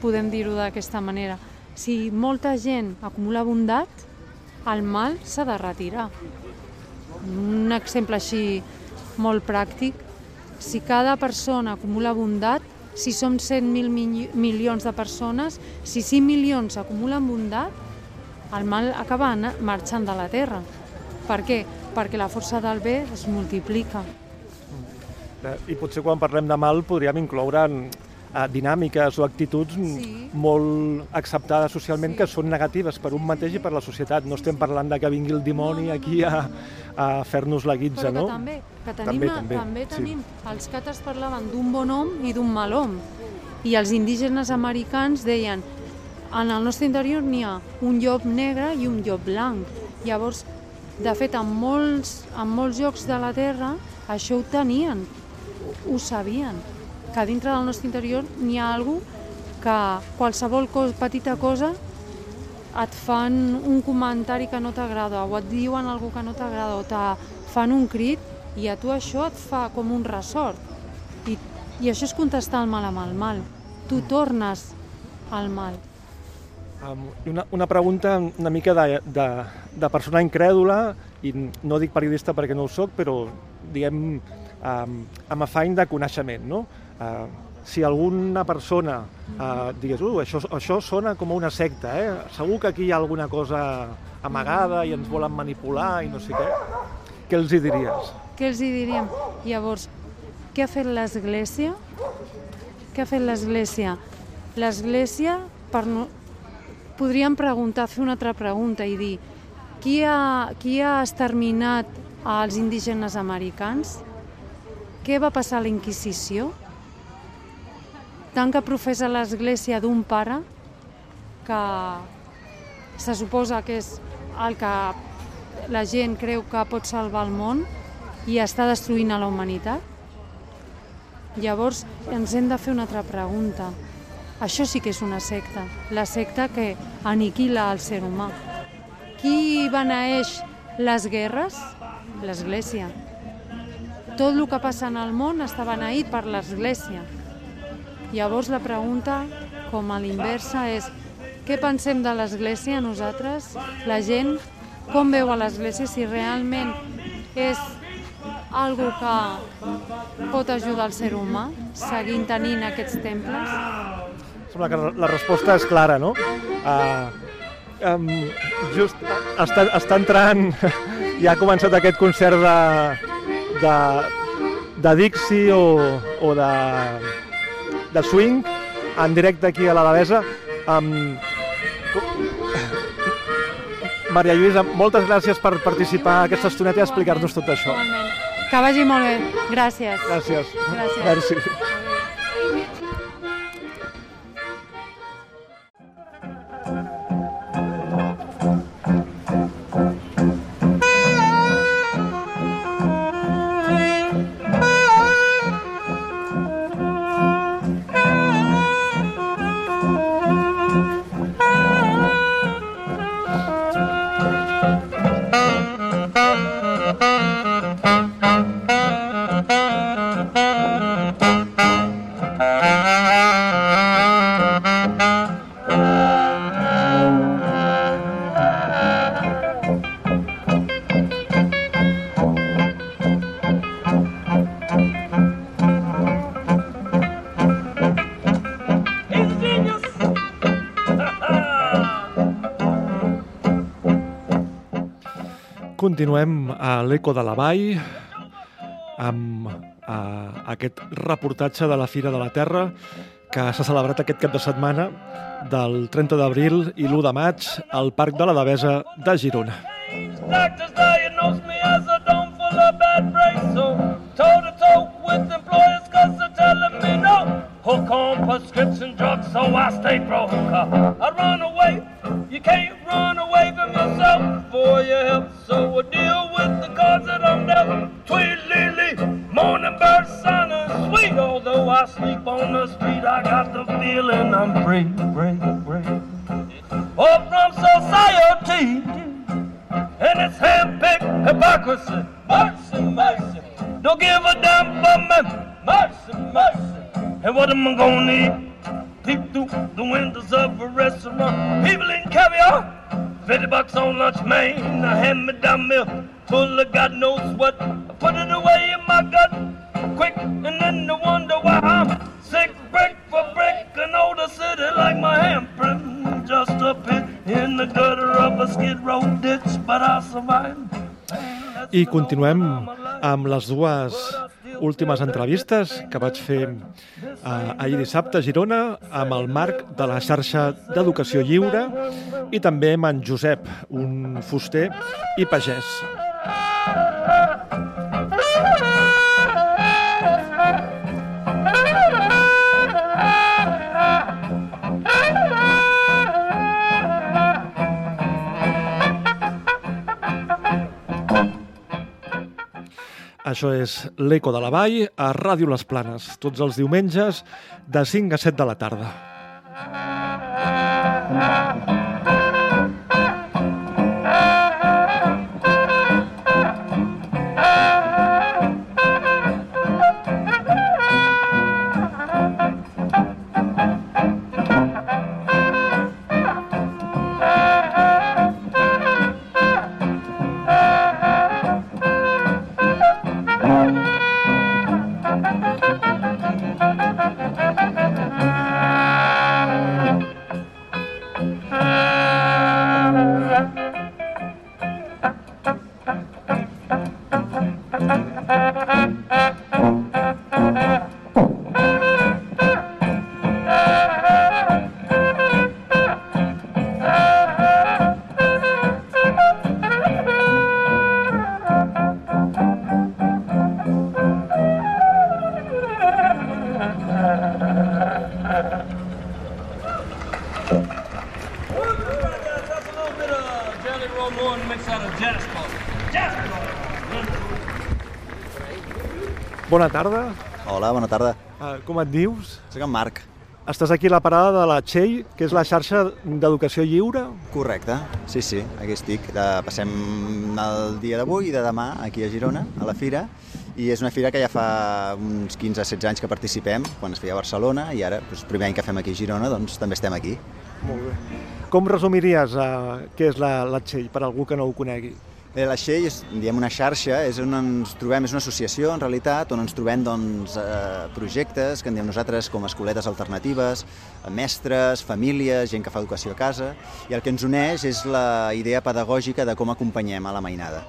podem dir-ho d'aquesta manera. Si molta gent acumula bondat, el mal s'ha de retirar. Un exemple així molt pràctic, si cada persona acumula bondat, si som 100.000 mi milions de persones, si 5 milions acumulen bondat, el mal acaba marxant de la Terra. Per què? Perquè la força del bé es multiplica. Eh, I potser quan parlem de mal podríem incloure eh, dinàmiques o actituds Sí. molt acceptades socialment Sí. que són negatives per un mateix i per la societat. No estem parlant de que vingui el dimoni No, no, aquí a, a fer-nos la guitza, Però que no? també, que tenim, També, també, també, també sí. tenim, els càtars parlaven d'un bon home i d'un mal home. I els indígenes americans deien en el nostre interior n'hi ha un llop negre i un llop blanc. Llavors, de fet, en molts, en molts llocs de la Terra això ho tenien, ho sabien, que dintre del nostre interior n'hi ha algú que qualsevol cosa, petita cosa et fan un comentari que no t'agrada o et diuen algú que no t'agrada o te fan un crit i a tu això et fa com un ressort. I, i això és contestar el mal amb el mal. Tu tornes al mal. Una, una pregunta una mica de, de, de persona incrèdula, i no dic periodista perquè no ho sóc, però diguem um, amb afany de coneixement, no? Uh, si alguna persona uh, digués, uh, això, això sona com una secta, eh? segur que aquí hi ha alguna cosa amagada i ens volen manipular i no sé què, què els hi diries? Què els hi diríem? Llavors, què ha fet l'Església? Què ha fet l'Església? L'Església, per no... podríem preguntar, fer una altra pregunta i dir qui ha, qui ha exterminat als indígenes americans? Què va passar a la Inquisició? Tant que professa l'Església d'un pare que se suposa que és el que la gent creu que pot salvar el món i està destruint a la humanitat? Llavors ens hem de fer una altra pregunta. Això sí que és una secta, la secta que aniquila el ser humà. Qui beneeix les guerres? L'Església. Tot el que passa en el món està beneït per l'Església. Llavors la pregunta, com a l'inversa, és què pensem de l'Església nosaltres, la gent, com veu a l'Església, si realment és algo que pot ajudar el ser humà, seguint tenint aquests temples? Sembla que la resposta és clara, no? Uh, um, just està, està entrant, ja ha començat aquest concert de, de, de Dixie o, o de, de swing en directe aquí a la Devesa. Um, Maria Lluïsa, moltes gràcies per participar aquesta estoneta i explicar-nos tot això. Igualment. Que vagi molt bé. Gràcies. Gràcies. Gràcies. Merci. Continuem a l'Eco de la Vall amb a, aquest reportatge de la Fira de la Terra que s'ha celebrat aquest cap de setmana del 30 d'abril i l'1 de maig al Parc de la Devesa de Girona. Hook on prescription drugs, so I stay broke. I run away, you can't feeling I'm free, free, free. Up from society and it's hand-picked hypocrisy. Mercy, mercy. Don't give a damn for me. Mercy, mercy. And what am I gonna need? Peep through the windows of a restaurant. People eating caviar. 50 bucks on lunch, man. A hand-me-down meal full of God knows what. I continuem amb les dues últimes entrevistes que vaig fer eh, ahir dissabte a Girona amb el Marc de la xarxa d'Educació Lliure i també amb en Josep, un fuster i pagès. Això és l'Eco de la Vall a Ràdio Les Planes, tots els diumenges de 5 a 7 de la tarda. That's Bona tarda, Hola, bona tarda. uh, com et dius? Soc en Marc. Estàs aquí a la parada de la Txell, que és la xarxa d'educació lliure. Correcte, sí, sí, aquí estic. De, passem el dia d'avui i de demà aquí a Girona, a la Fira, i és una fira que ja fa uns 15-16 anys que participem, quan es feia a Barcelona, i ara, doncs, primer any que fem aquí a Girona, doncs també estem aquí. Molt bé. Com resumiries uh, què és la, la Txell, per algú que no ho conegui? La Xell és diem, una xarxa, és on ens trobem, és una associació en realitat, on ens trobem doncs, eh, projectes que en diem nosaltres com escoletes alternatives, eh, mestres, famílies, gent que fa educació a casa, i el que ens uneix és la idea pedagògica de com acompanyem a la mainada.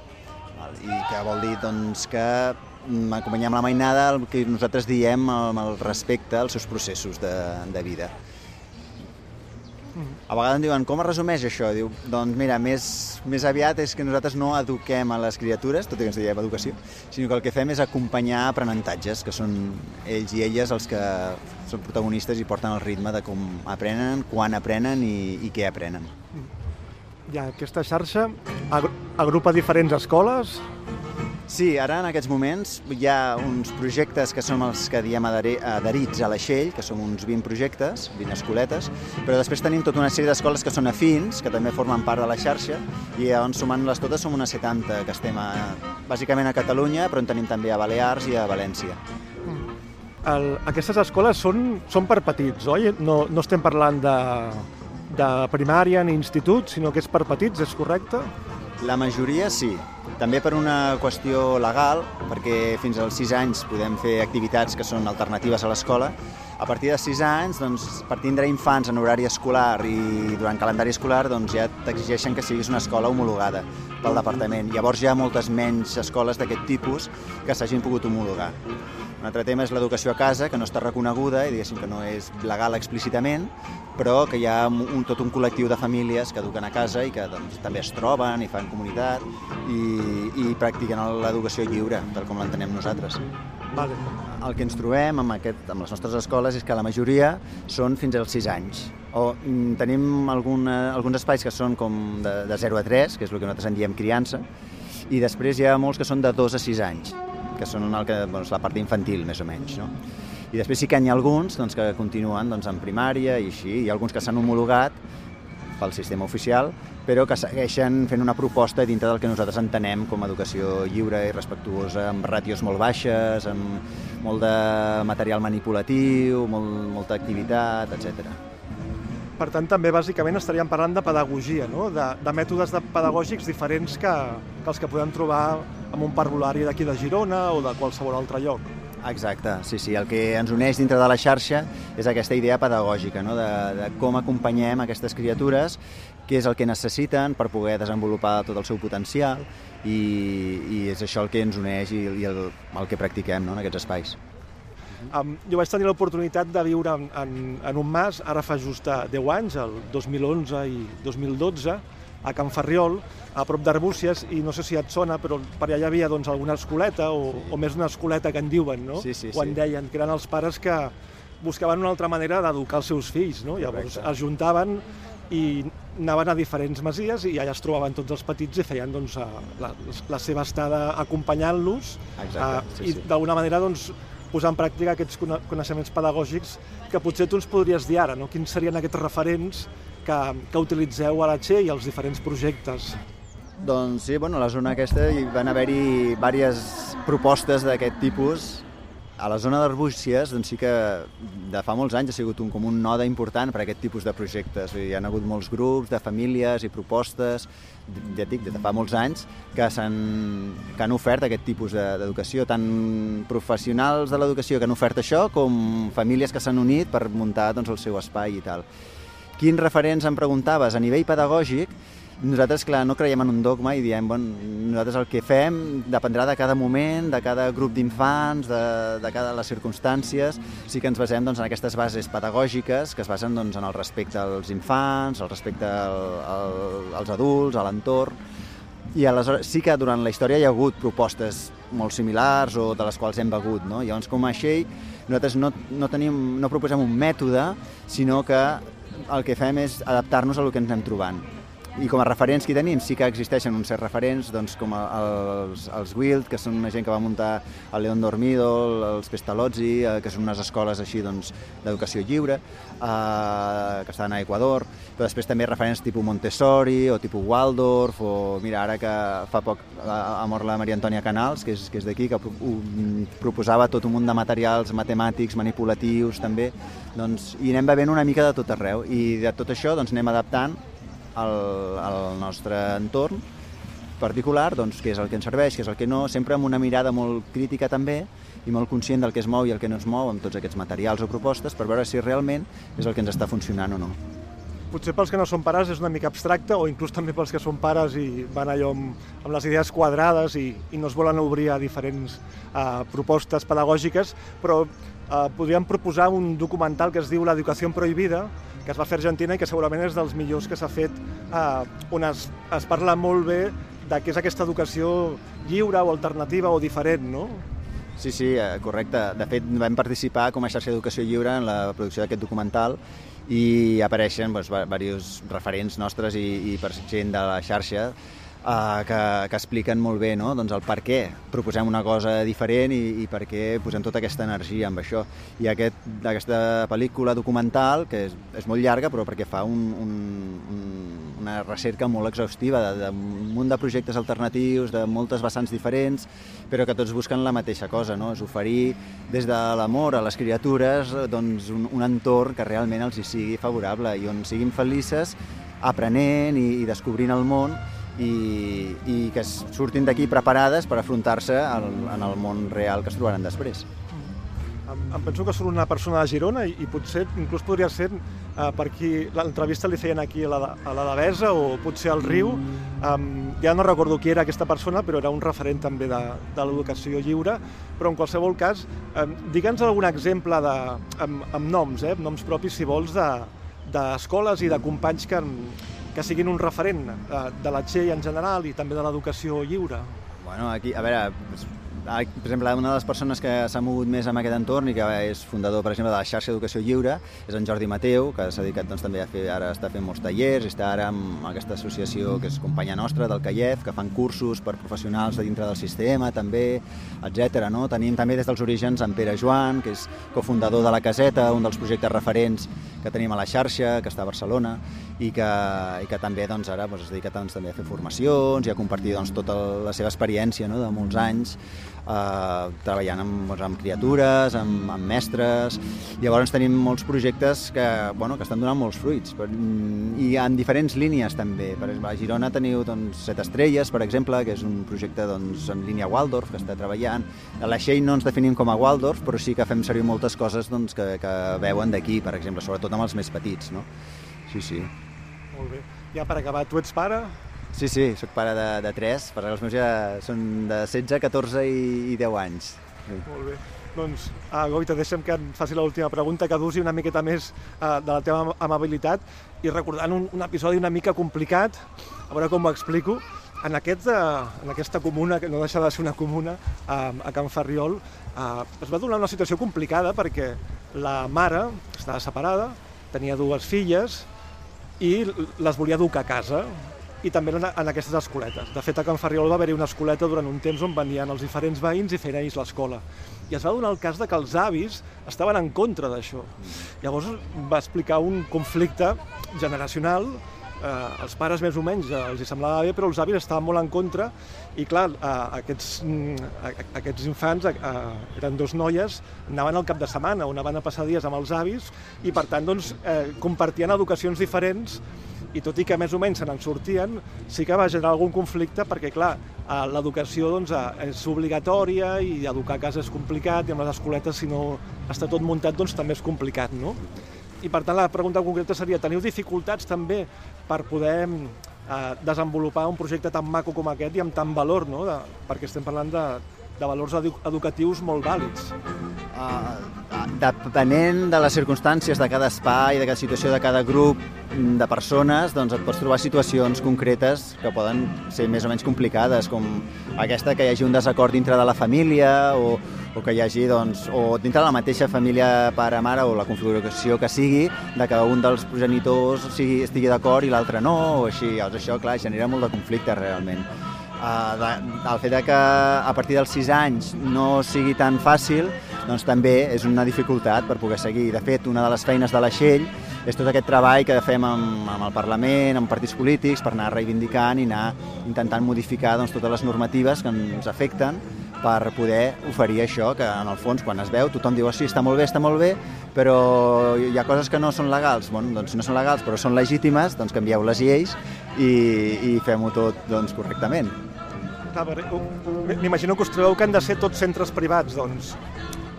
I que vol dir doncs, que mm, acompanyem la mainada el que nosaltres diem amb el respecte als seus processos de, de vida. A vegades em diuen, com es resumeix això? Diu, doncs mira, més, més aviat és que nosaltres no eduquem a les criatures, tot i que ens diem educació, sinó que el que fem és acompanyar aprenentatges, que són ells i elles els que són protagonistes i porten el ritme de com aprenen, quan aprenen i, i què aprenen. Ja, aquesta xarxa agru- agrupa diferents escoles. Sí, ara en aquests moments hi ha uns projectes que som els que diem adherits a la Xell, que som uns 20 projectes, 20 escoletes, però després tenim tota una sèrie d'escoles que són afins, que també formen part de la xarxa, i llavors sumant-les totes som unes 70 que estem a, bàsicament a Catalunya, però en tenim també a Balears i a València. El, aquestes escoles són, són per petits, oi? No, no estem parlant de, de primària ni institut, sinó que és per petits, és correcte? La majoria sí, també per una qüestió legal, perquè fins als 6 anys podem fer activitats que són alternatives a l'escola. A partir de 6 anys, doncs, per tindre infants en horari escolar i durant calendari escolar, doncs ja t'exigeixen que siguis una escola homologada pel departament. Llavors hi ha moltes menys escoles d'aquest tipus que s'hagin pogut homologar. Un altre tema és l'educació a casa, que no està reconeguda i diguéssim que no és legal explícitament, però que hi ha un, tot un col·lectiu de famílies que eduquen a casa i que doncs, també es troben i fan comunitat i, i practiquen l'educació lliure, tal com l'entenem nosaltres. Vale. El que ens trobem amb, aquest, amb les nostres escoles és que la majoria són fins als 6 anys. O mm, tenim alguna, alguns espais que són com de, de 0 a 3, que és el que nosaltres en diem criança, i després hi ha molts que són de 2 a 6 anys, que són el que, doncs, la part infantil, més o menys. No? I després sí que n'hi ha alguns doncs, que continuen doncs, en primària i així, hi ha alguns que s'han homologat pel sistema oficial, però que segueixen fent una proposta dintre del que nosaltres entenem com a educació lliure i respectuosa, amb ràtios molt baixes, amb molt de material manipulatiu, molt, molta activitat, etc. Per tant, també bàsicament estaríem parlant de pedagogia, no? de, de mètodes de pedagògics diferents que, que els que podem trobar en un parvulari d'aquí de Girona o de qualsevol altre lloc. Exacte, sí, sí. El que ens uneix dintre de la xarxa és aquesta idea pedagògica, no? de, de com acompanyem aquestes criatures, què és el que necessiten per poder desenvolupar tot el seu potencial i, i és això el que ens uneix i, i el, el que practiquem no? en aquests espais. Um, jo vaig tenir l'oportunitat de viure en, en, en un mas, ara fa just 10 anys, el 2011 i 2012, a Can Ferriol, a prop d'Arbúcies, i no sé si et sona, però per allà hi havia doncs, alguna escoleta, o, o més una escoleta que en diuen, no? Sí, sí, en sí. deien, que eren els pares que buscaven una altra manera d'educar els seus fills, no? Llavors es juntaven i anaven a diferents masies i allà es trobaven tots els petits i feien doncs, a- la, la seva estada acompanyant-los sí, i sí. d'alguna manera doncs, posar en pràctica aquests cone- coneixements pedagògics que potser tu ens podries dir ara, no? quins serien aquests referents que, que utilitzeu a la Che i als diferents projectes. Doncs sí, bueno, a la zona aquesta hi van haver-hi diverses propostes d'aquest tipus. A la zona d'Arbúcies doncs sí que de fa molts anys ha sigut un, com un node important per a aquest tipus de projectes. Hi ha hagut molts grups de famílies i propostes, ja dic, de fa molts anys, que, s'han- que han ofert aquest tipus de- d'educació, tant professionals de l'educació que han ofert això, com famílies que s'han unit per muntar doncs, el seu espai i tal. Quins referents em preguntaves? A nivell pedagògic, nosaltres, clar, no creiem en un dogma i diem, bon, nosaltres el que fem dependrà de cada moment, de cada grup d'infants, de, de cada les circumstàncies. Sí que ens basem doncs, en aquestes bases pedagògiques que es basen doncs, en el respecte als infants, el respecte al, al, als adults, a l'entorn, i aleshores sí que durant la història hi ha hagut propostes molt similars o de les quals hem begut, no? Llavors, com a Xell, nosaltres no, no, tenim, no proposem un mètode, sinó que el que fem és adaptar-nos a el que ens anem trobant. I com a referents que tenim, sí que existeixen uns certs referents, doncs, com els, els Wild, que són una gent que va muntar el León Dormido, els Pestalozzi, eh, que són unes escoles així doncs, d'educació lliure, eh, que estan a Equador, però després també referents tipus Montessori o tipus Waldorf, o mira, ara que fa poc ha mort la Maria Antònia Canals, que és, que és d'aquí, que pro- proposava tot un munt de materials matemàtics, manipulatius també, doncs, i anem bevent una mica de tot arreu, i de tot això doncs, anem adaptant al, al nostre entorn particular, doncs, què és el que ens serveix, què és el que no, sempre amb una mirada molt crítica també i molt conscient del que es mou i el que no es mou amb tots aquests materials o propostes per veure si realment és el que ens està funcionant o no. Potser pels que no són pares és una mica abstracte, o inclús també pels que són pares i van allò amb, amb les idees quadrades i, i no es volen obrir a diferents uh, propostes pedagògiques, però uh, podríem proposar un documental que es diu L'educació prohibida, que es va fer a Argentina i que segurament és dels millors que s'ha fet, uh, on es, es parla molt bé de què és aquesta educació lliure o alternativa o diferent, no? Sí, sí, eh, correcte. De fet, vam participar com a xarxa d'educació lliure en la producció d'aquest documental i apareixen doncs, diversos referents nostres i, i per gent de la xarxa eh, que, que expliquen molt bé no? doncs el per què proposem una cosa diferent i, i per què posem tota aquesta energia amb això. I aquest, aquesta pel·lícula documental, que és, és molt llarga, però perquè fa un, un, un, una recerca molt exhaustiva de, de un munt de projectes alternatius, de moltes vessants diferents, però que tots busquen la mateixa cosa, no? és oferir des de l'amor a les criatures doncs, un, un entorn que realment els hi sigui favorable i on siguin felices aprenent i, i descobrint el món i, i que surtin d'aquí preparades per afrontar-se en el món real que es trobaran després. Em, em penso que són una persona de Girona i, i potser inclús podria ser eh, per qui l'entrevista li feien aquí a la, a la Devesa o potser al Riu. Um, ja no recordo qui era aquesta persona, però era un referent també de, de l'educació lliure. Però en qualsevol cas, um, digue'ns algun exemple de, amb, amb noms, eh, amb noms propis, si vols, de- d'escoles i de companys que, que siguin un referent eh, de la Txell en general i també de l'educació lliure. Bueno, aquí, a veure, per exemple, una de les persones que s'ha mogut més en aquest entorn i que és fundador, per exemple, de la xarxa d'educació lliure és en Jordi Mateu, que s'ha dedicat doncs, també a fer, ara està fent molts tallers, està ara amb aquesta associació que és companya nostra del CAIEF, que fan cursos per professionals de dintre del sistema també, etc. No? Tenim també des dels orígens en Pere Joan, que és cofundador de la Caseta, un dels projectes referents que tenim a la xarxa, que està a Barcelona, i que, i que també doncs, ara doncs, es dedica doncs, també a fer formacions i a compartir doncs, tota la seva experiència no? de molts anys eh, treballant amb, doncs, amb criatures, amb, amb mestres. Llavors tenim molts projectes que, bueno, que estan donant molts fruits. Per, I en diferents línies també. Per exemple, a Girona teniu doncs, Set Estrelles, per exemple, que és un projecte doncs, en línia Waldorf que està treballant. A la Xei no ens definim com a Waldorf, però sí que fem servir moltes coses doncs, que, que veuen d'aquí, per exemple, sobretot amb els més petits. No? Sí, sí. Molt bé. Ja per acabar, tu ets pare? Sí, sí, sóc pare de, de tres, perquè els meus ja són de 16, 14 i, i 10 anys. Sí. Molt bé. Doncs, uh, Goita, deixa'm que em faci l'última pregunta, que dusi una miqueta més uh, de la teva amabilitat i recordant un, un episodi una mica complicat, a veure com ho explico, en, aquest, uh, en aquesta comuna, que no deixa de ser una comuna, a Can Ferriol, es va donar una situació complicada perquè la mare estava separada, tenia dues filles i les volia dur a casa i també en, en aquestes escoletes. De fet, a Can Ferriol va haver-hi una escoleta durant un temps on venien els diferents veïns i feien ells l'escola. I es va donar el cas de que els avis estaven en contra d'això. Llavors va explicar un conflicte generacional eh, els pares més o menys eh, els hi semblava bé, però els avis estaven molt en contra i clar, eh, aquests, eh, aquests infants eh, eren dos noies, anaven al cap de setmana on anaven a passar dies amb els avis i per tant doncs, eh, compartien educacions diferents i tot i que més o menys se n'en sortien, sí que va generar algun conflicte perquè, clar, eh, l'educació doncs, eh, és obligatòria i educar a casa és complicat i amb les escoletes, si no està tot muntat, doncs també és complicat, no? I per tant la pregunta concreta seria, teniu dificultats també per poder eh, desenvolupar un projecte tan maco com aquest i amb tant valor, no? De, perquè estem parlant de, de valors edu educatius molt vàlids. Uh, depenent de les circumstàncies de cada espai, de cada situació de cada grup de persones, doncs et pots trobar situacions concretes que poden ser més o menys complicades, com aquesta que hi hagi un desacord dintre de la família o, o que hi hagi, doncs, o dintre de la mateixa família pare-mare o la configuració que sigui, de que un dels progenitors sigui, estigui d'acord i l'altre no, o així. Llavors això, clar, genera molt de conflicte realment. Uh, de, el fet de que a partir dels 6 anys no sigui tan fàcil, doncs també és una dificultat per poder seguir. De fet, una de les feines de la Xell és tot aquest treball que fem amb, amb el Parlament, amb partits polítics, per anar reivindicant i anar intentant modificar doncs, totes les normatives que ens afecten per poder oferir això, que en el fons quan es veu tothom diu, oh, sí, està molt bé, està molt bé, però hi ha coses que no són legals. Bueno, doncs si no són legals però són legítimes, doncs canvieu les lleis i, i fem-ho tot doncs, correctament. M'imagino que us trobeu que han de ser tots centres privats, doncs.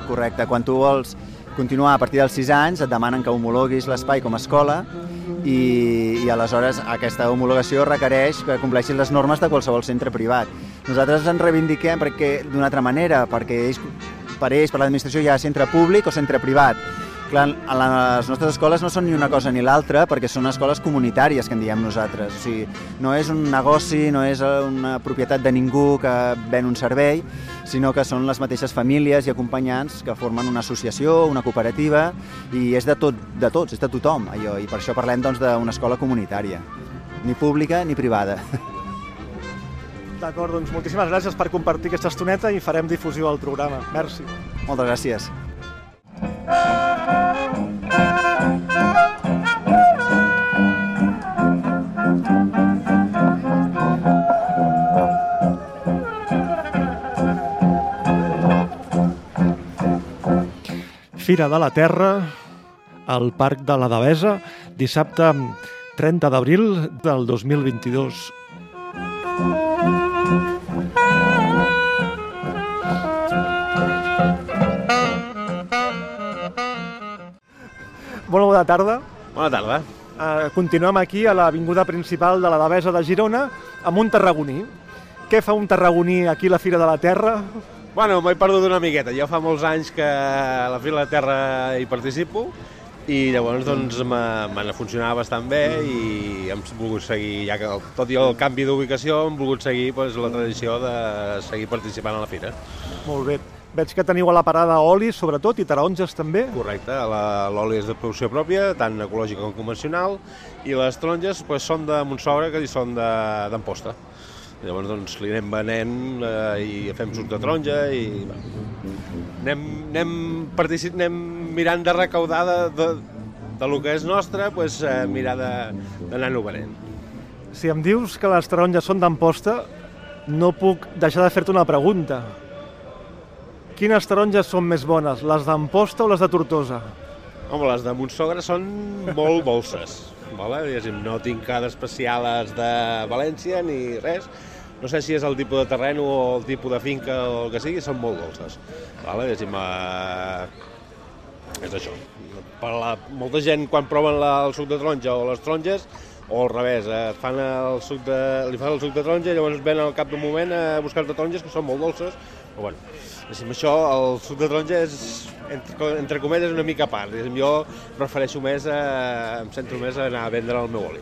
Correcte, quan tu vols continuar a partir dels 6 anys et demanen que homologuis l'espai com a escola i, i aleshores aquesta homologació requereix que compleixis les normes de qualsevol centre privat. Nosaltres ens reivindiquem perquè d'una altra manera, perquè ells, per ells, per l'administració, hi ha centre públic o centre privat Clar, a les nostres escoles no són ni una cosa ni l'altra perquè són escoles comunitàries, que en diem nosaltres. O sigui, no és un negoci, no és una propietat de ningú que ven un servei, sinó que són les mateixes famílies i acompanyants que formen una associació, una cooperativa, i és de, tot, de tots, és de tothom, allò, i per això parlem doncs, d'una escola comunitària, ni pública ni privada. D'acord, doncs moltíssimes gràcies per compartir aquesta estoneta i farem difusió al programa. Merci. Moltes gràcies. Fira de la Terra al Parc de la Devesa, dissabte 30 d'abril del 2022. Bona bona tarda. Bona tarda. Uh, continuem aquí a l'avinguda principal de la Devesa de Girona amb un tarragoní. Què fa un tarragoní aquí a la Fira de la Terra? Bueno, m'he perdut una miqueta. Jo fa molts anys que a la Fira de la Terra hi participo i llavors doncs m'han funcionat bastant bé i hem volgut seguir, ja que tot i el canvi d'ubicació hem volgut seguir doncs, la tradició de seguir participant a la fira. Molt bé. Veig que teniu a la parada oli, sobretot, i taronges també. Correcte, l'oli és de producció pròpia, tant ecològica com convencional, i les taronges pues, són de Montsogra, que són d'Amposta. Llavors doncs, li anem venent eh, i fem suc de taronja i anem, anem, particip, anem mirant de recaudar de, de, de lo que és nostre, pues, eh, mirar d'anar-ho venent. Si em dius que les taronges són d'Amposta, no puc deixar de fer-te una pregunta. Quines taronges són més bones, les d'Amposta o les de Tortosa? Home, les de Montsogra són molt dolces. Vale? Diguéssim, no tinc cada especial les de València ni res. No sé si és el tipus de terreno o el tipus de finca o el que sigui, són molt dolces. Vale? Diguéssim, eh... és això. Per la... Molta gent, quan proven la, el suc de taronja o les taronges, o al revés, eh, fan el suc de, li fan el suc de taronja i llavors ven al cap d'un moment a buscar-te taronges que són molt dolces, però bueno, diguéssim, això, el suc de taronja és, entre, entre cometes, una mica a part. Jo prefereixo més, eh, em centro més a anar a vendre el meu oli.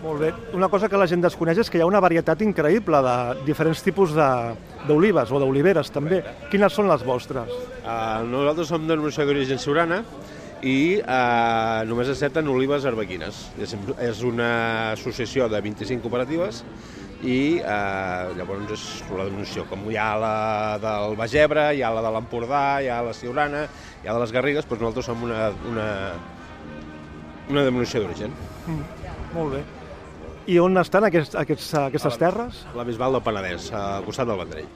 Molt bé. Una cosa que la gent desconeix és que hi ha una varietat increïble de diferents tipus de- d'olives o d'oliveres també. Quines són les vostres? Uh, nosaltres som denominació d'origen siurana i uh, només accepten olives arbequines. És una associació de 25 cooperatives i uh, llavors és la denominació. Com hi ha la del Bagebre, hi ha la de l'Empordà, hi ha la siurana, hi ha de les Garrigues, doncs nosaltres som una, una, una denominació d'origen. Mm, molt bé. I on estan aquests, aquests, aquestes terres? La Bisbal del Penedès, al costat del Vendrell.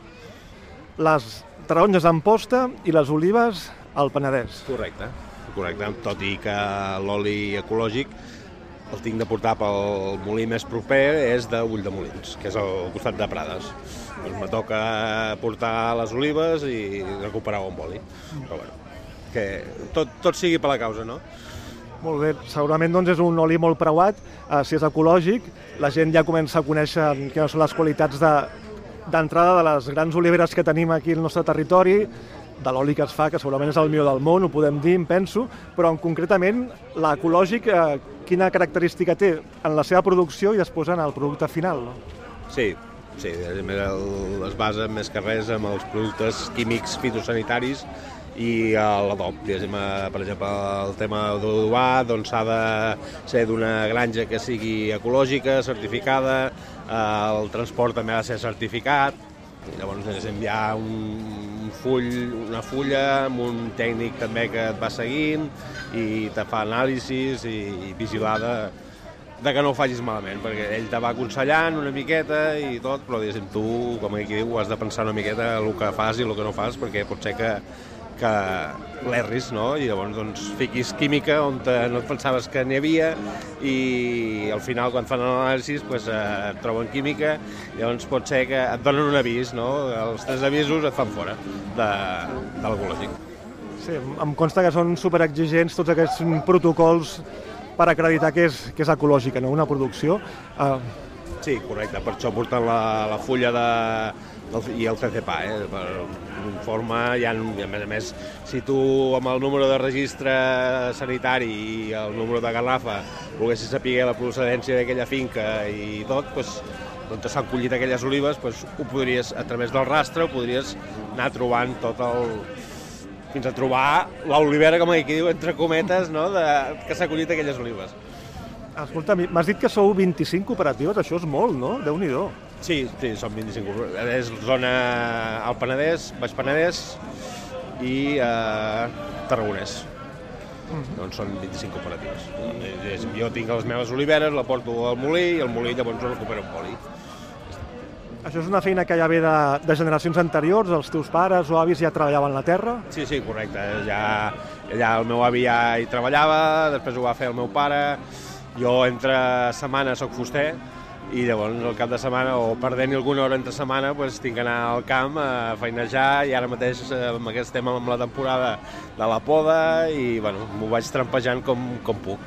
Les taronges d'Amposta i les olives al Penedès. Correcte, correcte, tot i que l'oli ecològic el tinc de portar pel molí més proper és de Molins, que és al costat de Prades. Doncs me toca portar les olives i recuperar un oli. Però bueno, que tot, tot sigui per la causa, no? Molt bé, segurament doncs, és un oli molt preuat, eh, si és ecològic, la gent ja comença a conèixer quines són les qualitats de, d'entrada de les grans oliveres que tenim aquí al nostre territori, de l'oli que es fa, que segurament és el millor del món, ho podem dir, em penso, però en concretament l'ecològic, eh, quina característica té en la seva producció i després en el producte final? Sí, sí, es basa més que res en els productes químics fitosanitaris i l'adob. Diguéssim, eh, Per exemple, el tema d'adobar doncs, s'ha de ser d'una granja que sigui ecològica, certificada, eh, el transport també ha de ser certificat, i llavors ha un, un full, una fulla amb un tècnic també que et va seguint i te fa anàlisis i, i vigilar de, de que no ho facis malament, perquè ell te va aconsellant una miqueta i tot, però diguéssim, tu, com aquí diu, has de pensar una miqueta el que fas i el que no fas, perquè pot ser que, que l'erris, no? I llavors doncs, fiquis química on te, no et pensaves que n'hi havia i al final quan fan l'anàlisi pues, eh, et troben química i llavors pot ser que et donen un avís, no? Els tres avisos et fan fora de, de l'ecològic. Sí, em consta que són superexigents tots aquests protocols per acreditar que és, que és ecològica, no? una producció. Uh... Sí, correcte, per això porten la, la fulla de, i el CCPA, eh? per informe, hi ha, i a més a més, si tu amb el número de registre sanitari i el número de garrafa volguessis saber la procedència d'aquella finca i tot, doncs, on s'han collit aquelles olives, doncs, ho podries, a través del rastre, ho podries anar trobant tot el, fins a trobar l'olivera, com aquí diu, entre cometes, no? de, que s'ha collit aquelles olives. Escolta, m'has dit que sou 25 cooperatives, això és molt, no? déu nhi Sí, sí, són 25. És zona al Penedès, Baix Penedès i eh, Tarragonès. Mm -hmm. Doncs són 25 cooperatives. Jo tinc les meves oliveres, la porto al molí i el molí llavors ho recupera un poli. Això és una feina que ja ve de, de generacions anteriors, els teus pares o avis ja treballaven la terra? Sí, sí, correcte. Ja, ja el meu avi ja hi treballava, després ho va fer el meu pare. Jo entre setmana sóc fuster, i llavors el cap de setmana o perdent alguna hora entre setmana pues, tinc que anar al camp a feinejar i ara mateix eh, amb aquest tema amb la temporada de la poda i bueno, m'ho vaig trampejant com, com puc.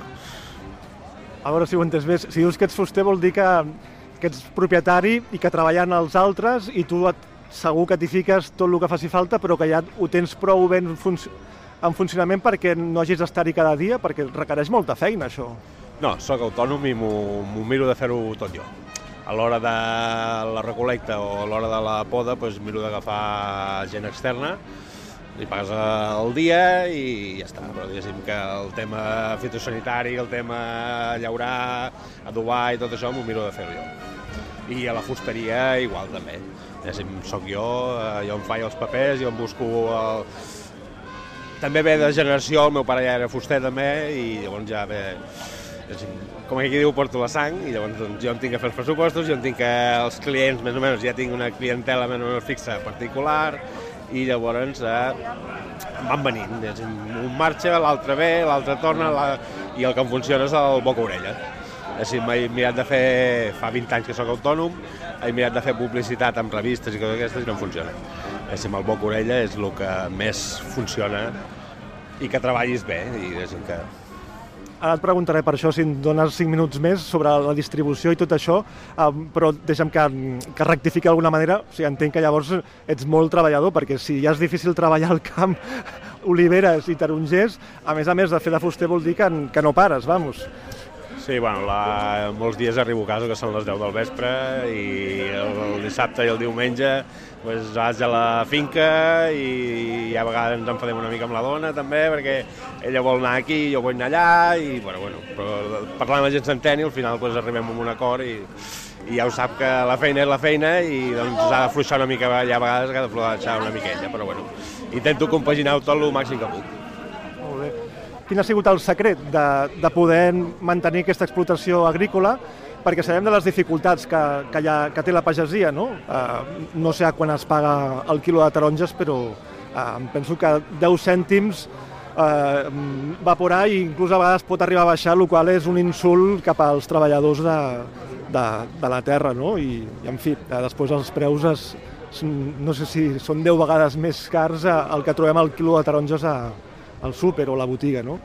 A veure si ho entens més. Si dius que ets fuster vol dir que, que ets propietari i que treballen els altres i tu et, segur que t'hi fiques tot el que faci falta però que ja ho tens prou ben func en funcionament perquè no hagis d'estar-hi cada dia perquè requereix molta feina això. No, sóc autònom i m'ho miro de fer-ho tot jo. A l'hora de la recolecta o a l'hora de la poda, doncs miro d'agafar gent externa, li pagues el dia i ja està. Però diguéssim que el tema fitosanitari, el tema llaurar, adobar i tot això m'ho miro de fer-ho jo. I a la fusteria igual també. Diguéssim, sóc jo, eh, jo em faig els papers, jo em busco el... També ve de generació, el meu pare ja era fuster també i llavors ja ve com aquí diu, porto la sang i llavors doncs, jo em tinc que fer els pressupostos, jo em tinc que els clients, més o menys, ja tinc una clientela més o menys fixa particular i llavors eh, van venint. És Un marxa, l'altre ve, l'altre torna, la... i el que em funciona és el boca-orella. Així m'he mirat de fer, fa 20 anys que sóc autònom, he mirat de fer publicitat amb revistes i coses aquestes i no em funciona. Així el boca-orella és el que més funciona i que treballis bé, i és que Ara et preguntaré per això si em dones 5 minuts més sobre la distribució i tot això, eh, però deixa'm que, que rectifiqui d'alguna manera. O sigui, entenc que llavors ets molt treballador, perquè si ja és difícil treballar al camp oliveres i tarongers, a més a més de fer de fuster vol dir que, que no pares, vamos. Sí, bueno, la, molts dies arribo a casa que són les 10 del vespre i el, el dissabte i el diumenge pues, vaig a la finca i, i a vegades ens enfadem una mica amb la dona també perquè ella vol anar aquí i jo vull anar allà i bueno, bueno, però parlant la gent s'entén i al final pues, arribem a un acord i, i ja ho sap que la feina és la feina i doncs ha d'afluixar una mica ja a vegades que ha d'afluixar una miquella, però bueno, intento compaginar-ho tot el màxim que puc. Molt bé. Quin ha sigut el secret de, de poder mantenir aquesta explotació agrícola? Perquè sabem de les dificultats que, que, ha, que té la pagesia, no? Uh, no sé a quan es paga el quilo de taronges, però uh, penso que 10 cèntims uh, va i inclús a vegades pot arribar a baixar, el qual és un insult cap als treballadors de, de, de la terra, no? I, i en fi, uh, després els preus es, no sé si són 10 vegades més cars el que trobem al quilo de taronges a, al súper o a la botiga, no?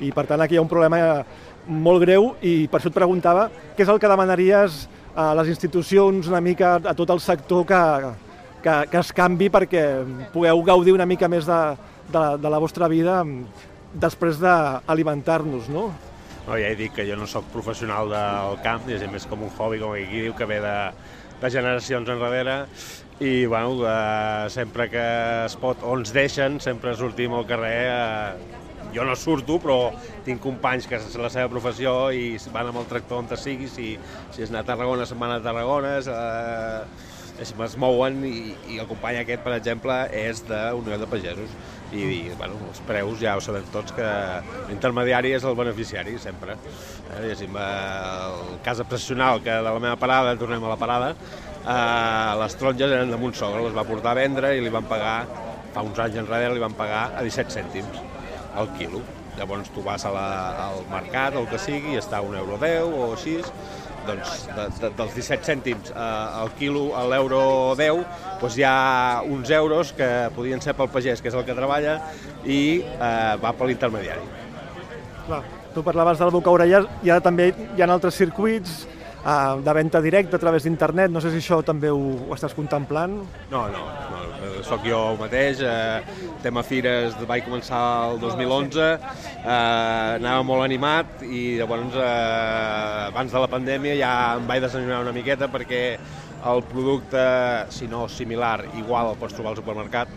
I per tant aquí hi ha un problema molt greu i per això et preguntava què és el que demanaries a les institucions, una mica a tot el sector que, que, que es canvi perquè pugueu gaudir una mica més de, de, de la vostra vida després d'alimentar-nos, no? No, ja he dit que jo no sóc professional del camp, és més com un hobby, com aquí diu, que ve de, de generacions enrere i bueno, eh, sempre que es pot o ens deixen, sempre sortim al carrer eh, jo no surto, però tinc companys que és la seva professió i van amb el tractor on sigui, si, si és anar a Tarragona, se'n van a Tarragona, eh, es mouen i, i el company aquest, per exemple, és d'Unió de Pagesos i, i bueno, els preus ja ho sabem tots que l'intermediari és el beneficiari sempre. Eh, diguéssim, el cas excepcional que de la meva parada, tornem a la parada, eh, les taronges eren de Montsogra, les va portar a vendre i li van pagar, fa uns anys enrere, li van pagar a 17 cèntims al quilo. Llavors tu vas a la, al mercat, el que sigui, i està un euro 10 o així, doncs de, de, dels 17 cèntims eh, al quilo a l'euro 10 doncs hi ha uns euros que podien ser pel pagès, que és el que treballa, i eh, va per l'intermediari. Clar, tu parlaves del boca orella i ara també hi ha altres circuits, uh, de venda directa a través d'internet. No sé si això també ho, ho estàs contemplant. No, no, no. Eh, Soc jo mateix. Eh, tema fires vaig començar el 2011, eh, anava molt animat i llavors eh, abans de la pandèmia ja em vaig desanimar una miqueta perquè el producte, si no similar, igual el pots trobar al supermercat.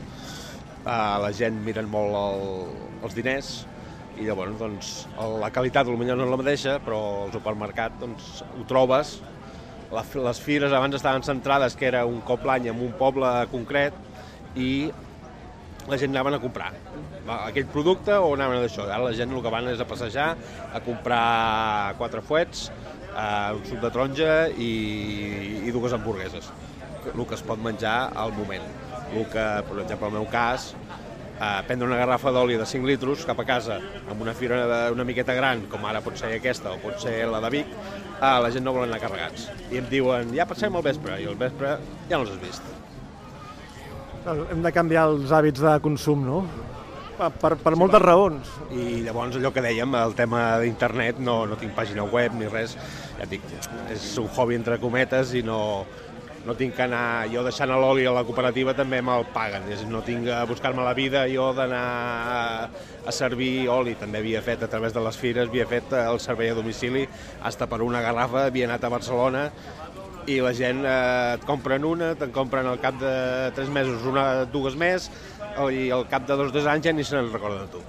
Eh, la gent miren molt el, els diners i llavors doncs, la qualitat potser no és la mateixa, però al supermercat doncs, ho trobes. Les fires abans estaven centrades que era un cop l'any en un poble concret i la gent anaven a comprar aquell producte o anaven a d'això. Ara la gent el que van és a passejar, a comprar quatre fuets, eh, un suc de taronja i, i dues hamburgueses. El que es pot menjar al moment. El que, per exemple, el meu cas, a prendre una garrafa d'oli de 5 litros cap a casa amb una fira una miqueta gran, com ara pot ser aquesta o pot ser la de Vic, eh, la gent no vol anar carregats. I em diuen, ja passem al vespre, i al vespre ja no els has vist. Hem de canviar els hàbits de consum, no? Per, per moltes raons. I llavors allò que dèiem, el tema d'internet, no, no tinc pàgina web ni res, ja dic, és un hobby entre cometes i no, no tinc que anar, jo deixant l'oli a la cooperativa també me'l paguen, és, no tinc a buscar-me la vida jo d'anar a, a servir oli, també havia fet a través de les fires, havia fet el servei a domicili, hasta per una garrafa, havia anat a Barcelona i la gent eh, et compren una, te'n compren al cap de tres mesos una, dues més i al cap de dos tres anys ja ni se'n recorden de tu.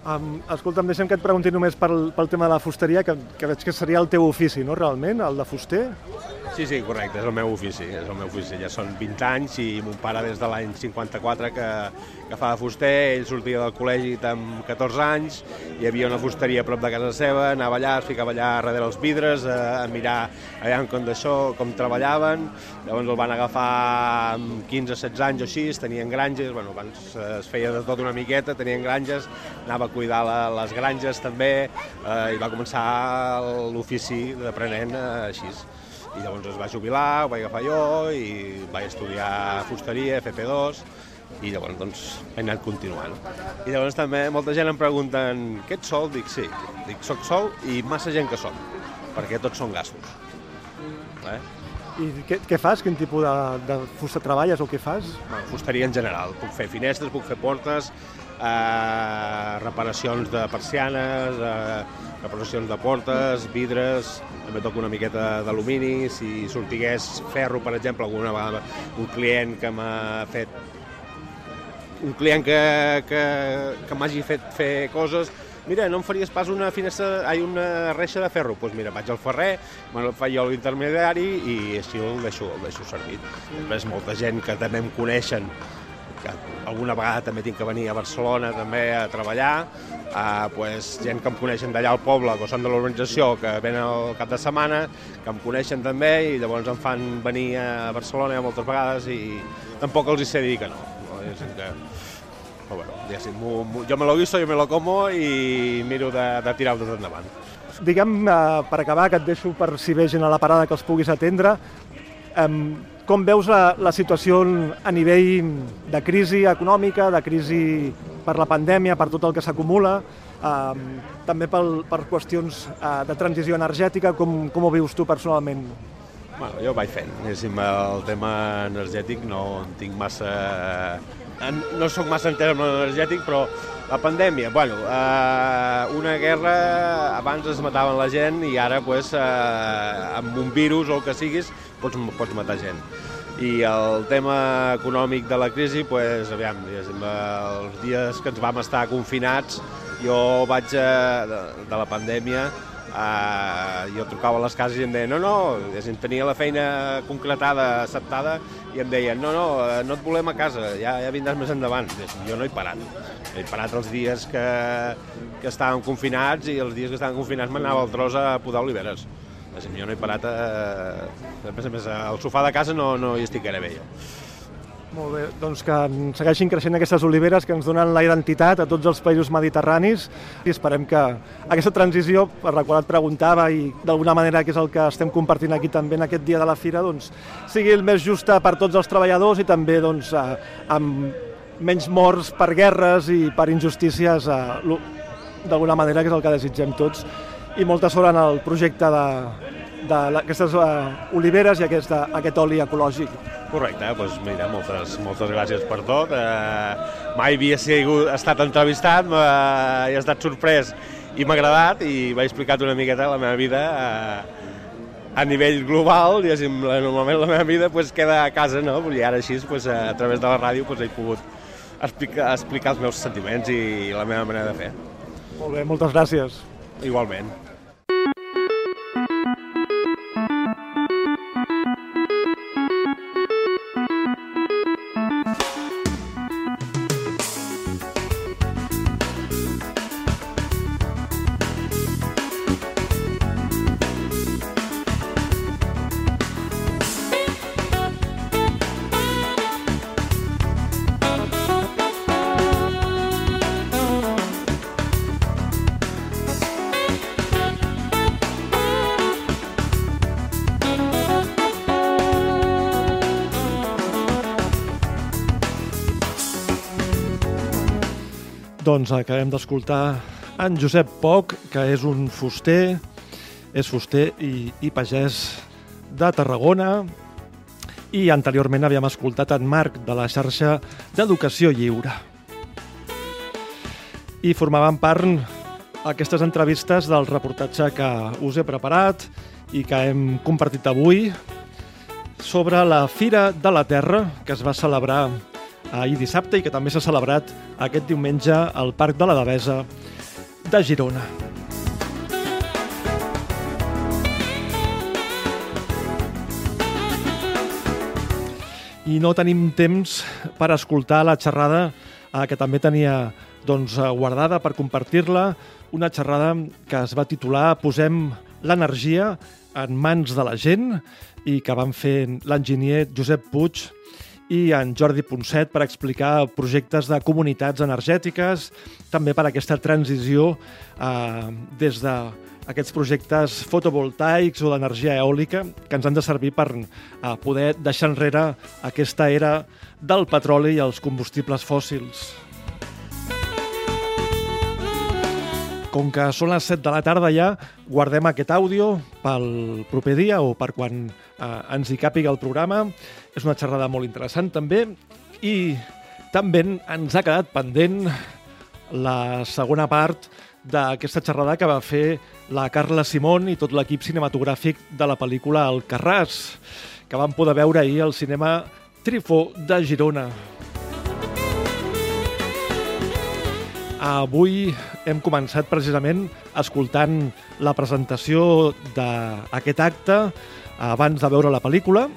Um, escolta'm, deixa'm que et pregunti només pel, pel tema de la fusteria, que, que veig que seria el teu ofici, no, realment, el de fuster? Sí, sí, correcte, és el meu ofici, és el meu ofici. Ja són 20 anys i mon pare des de l'any 54 que, que fa de fuster, ell sortia del col·legi amb 14 anys, hi havia una fusteria a prop de casa seva, anava allà, es ficava allà darrere els vidres a, a mirar allà com d'això, com treballaven, llavors el van agafar amb 15-16 anys o així, tenien granges, bueno, abans es feia de tot una miqueta, tenien granges, anava a cuidar la, les granges també, eh, i va començar l'ofici d'aprenent eh, així i llavors es va jubilar, ho vaig agafar jo i vaig estudiar fusteria, FP2 i llavors doncs he anat continuant. I llavors també molta gent em pregunten què ets sol? Dic sí, dic soc sol i massa gent que som, perquè tots són gastos. Eh? I què, què fas? Quin tipus de, de fusta treballes o què fas? Bueno, fusteria en general. Puc fer finestres, puc fer portes, eh, reparacions de persianes, eh, reparacions de portes, vidres, també toco una miqueta d'alumini, si sortigués ferro, per exemple, alguna vegada un client que m'ha fet un client que, que, que m'hagi fet fer coses mira, no em faries pas una finestra, ai, una reixa de ferro? Doncs pues mira, vaig al ferrer, me la faig jo l'intermediari i així el deixo, el deixo servit. Després molta gent que també em coneixen que alguna vegada també tinc que venir a Barcelona també a treballar, eh, pues, gent que em coneixen d'allà al poble, que són de l'organització, que venen al cap de setmana, que em coneixen també i llavors em fan venir a Barcelona moltes vegades i tampoc els hi sé dir que no. no? És que, però bueno, mo, mo, jo me lo guiso, jo me lo como i miro de, de tirar-ho tot endavant. Diguem, eh, per acabar, que et deixo per si ve gent a la parada que els puguis atendre, eh, com veus la, la situació a nivell de crisi econòmica, de crisi per la pandèmia, per tot el que s'acumula, eh, també pel, per qüestions eh, de transició energètica, com, com ho vius tu personalment? Bueno, jo vaig fent. Diguéssim, el tema energètic no en tinc massa... No sóc massa entès amb l'energètic, però la pandèmia, bueno, eh, una guerra, abans es mataven la gent i ara, pues, eh, amb un virus o el que siguis, pots, pots matar gent. I el tema econòmic de la crisi, pues, aviam, els dies que ens vam estar confinats, jo vaig, eh, de, de la pandèmia, Uh, jo trucava a les cases i em deien no, no, em tenia la feina concretada, acceptada, i em deien no, no, eh, no et volem a casa, ja, ja vindràs més endavant. Jo no he parat. He parat els dies que, que estàvem confinats i els dies que estàvem confinats m'anava al tros a podar oliveres. Jo no he parat a... A més a més, al sofà de casa no, no hi estic gaire bé jo. Molt bé, doncs que segueixin creixent aquestes oliveres que ens donen la identitat a tots els països mediterranis i esperem que aquesta transició, per la qual et preguntava i d'alguna manera que és el que estem compartint aquí també en aquest dia de la fira, doncs, sigui el més justa per tots els treballadors i també doncs, eh, amb menys morts per guerres i per injustícies eh, d'alguna manera, que és el que desitgem tots. I molta sort en el projecte de, d'aquestes uh, oliveres i aquesta, aquest oli ecològic. Correcte, doncs mira, moltes, moltes gràcies per tot. Uh, mai havia sigut, estat entrevistat, uh, he estat sorprès i m'ha agradat i m'ha explicat una miqueta la meva vida uh, a nivell global, diguéssim, normalment la meva vida pues, queda a casa, no? I ara així, pues, a través de la ràdio, pues, he pogut explicar, explicar els meus sentiments i la meva manera de fer. Molt bé, moltes gràcies. Igualment. Doncs acabem d'escoltar en Josep Poc, que és un fuster, és fuster i, i pagès de Tarragona, i anteriorment havíem escoltat en Marc de la xarxa d'Educació Lliure. I formaven part aquestes entrevistes del reportatge que us he preparat i que hem compartit avui sobre la Fira de la Terra que es va celebrar ahir dissabte i que també s'ha celebrat aquest diumenge al Parc de la Devesa de Girona. i no tenim temps per escoltar la xerrada eh, que també tenia doncs, eh, guardada per compartir-la, una xerrada que es va titular Posem l'energia en mans de la gent i que van fer l'enginyer Josep Puig i en Jordi Ponset per explicar projectes de comunitats energètiques, també per aquesta transició eh, des de aquests projectes fotovoltaics o d'energia eòlica que ens han de servir per eh, poder deixar enrere aquesta era del petroli i els combustibles fòssils. Com que són les 7 de la tarda ja, guardem aquest àudio pel proper dia o per quan eh, ens hi càpiga el programa. És una xerrada molt interessant també i també ens ha quedat pendent la segona part d'aquesta xerrada que va fer la Carla Simón i tot l'equip cinematogràfic de la pel·lícula El Carràs, que vam poder veure ahir al cinema Trifó de Girona. Avui hem començat precisament escoltant la presentació d'aquest acte abans de veure la pel·lícula,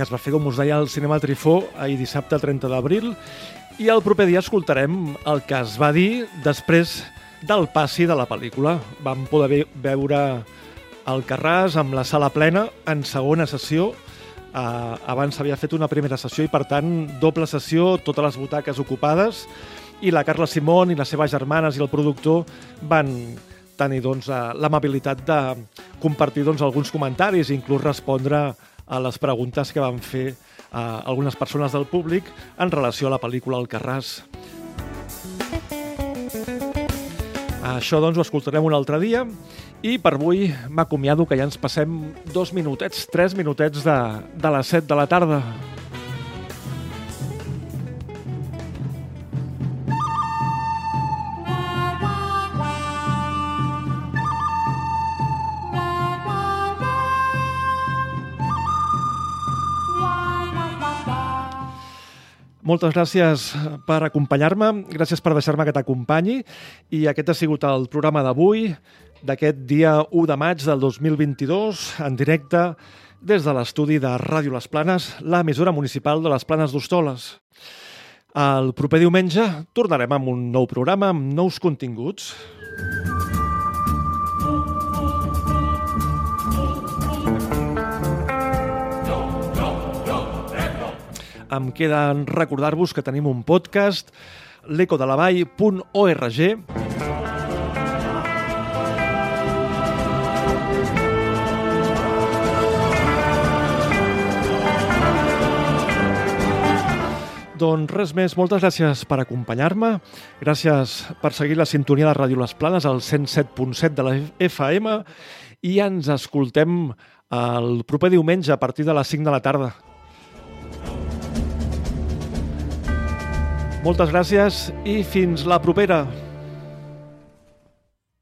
que es va fer, com us deia, al Cinema Trifó ahir dissabte 30 d'abril, i el proper dia escoltarem el que es va dir després del passi de la pel·lícula. Vam poder veure el Carràs amb la sala plena en segona sessió. Uh, abans s'havia fet una primera sessió i, per tant, doble sessió, totes les butaques ocupades, i la Carla Simón i les seves germanes i el productor van tenir doncs, eh, l'amabilitat de compartir doncs, alguns comentaris i inclús respondre a les preguntes que van fer a eh, algunes persones del públic en relació a la pel·lícula El Carràs. Això doncs ho escoltarem un altre dia i per avui m'acomiado que ja ens passem dos minutets, tres minutets de, de les set de la tarda. Moltes gràcies per acompanyar-me, gràcies per deixar-me que t'acompanyi i aquest ha sigut el programa d'avui, d'aquest dia 1 de maig del 2022, en directe des de l'estudi de Ràdio Les Planes, l'emissora municipal de les Planes d'Hostoles. El proper diumenge tornarem amb un nou programa amb nous continguts. Em queda recordar-vos que tenim un podcast, l'ecodelavall.org, Doncs res més, moltes gràcies per acompanyar-me, gràcies per seguir la sintonia de Ràdio Les Planes al 107.7 de la FM i ens escoltem el proper diumenge a partir de les 5 de la tarda. Moltes gràcies i fins la propera.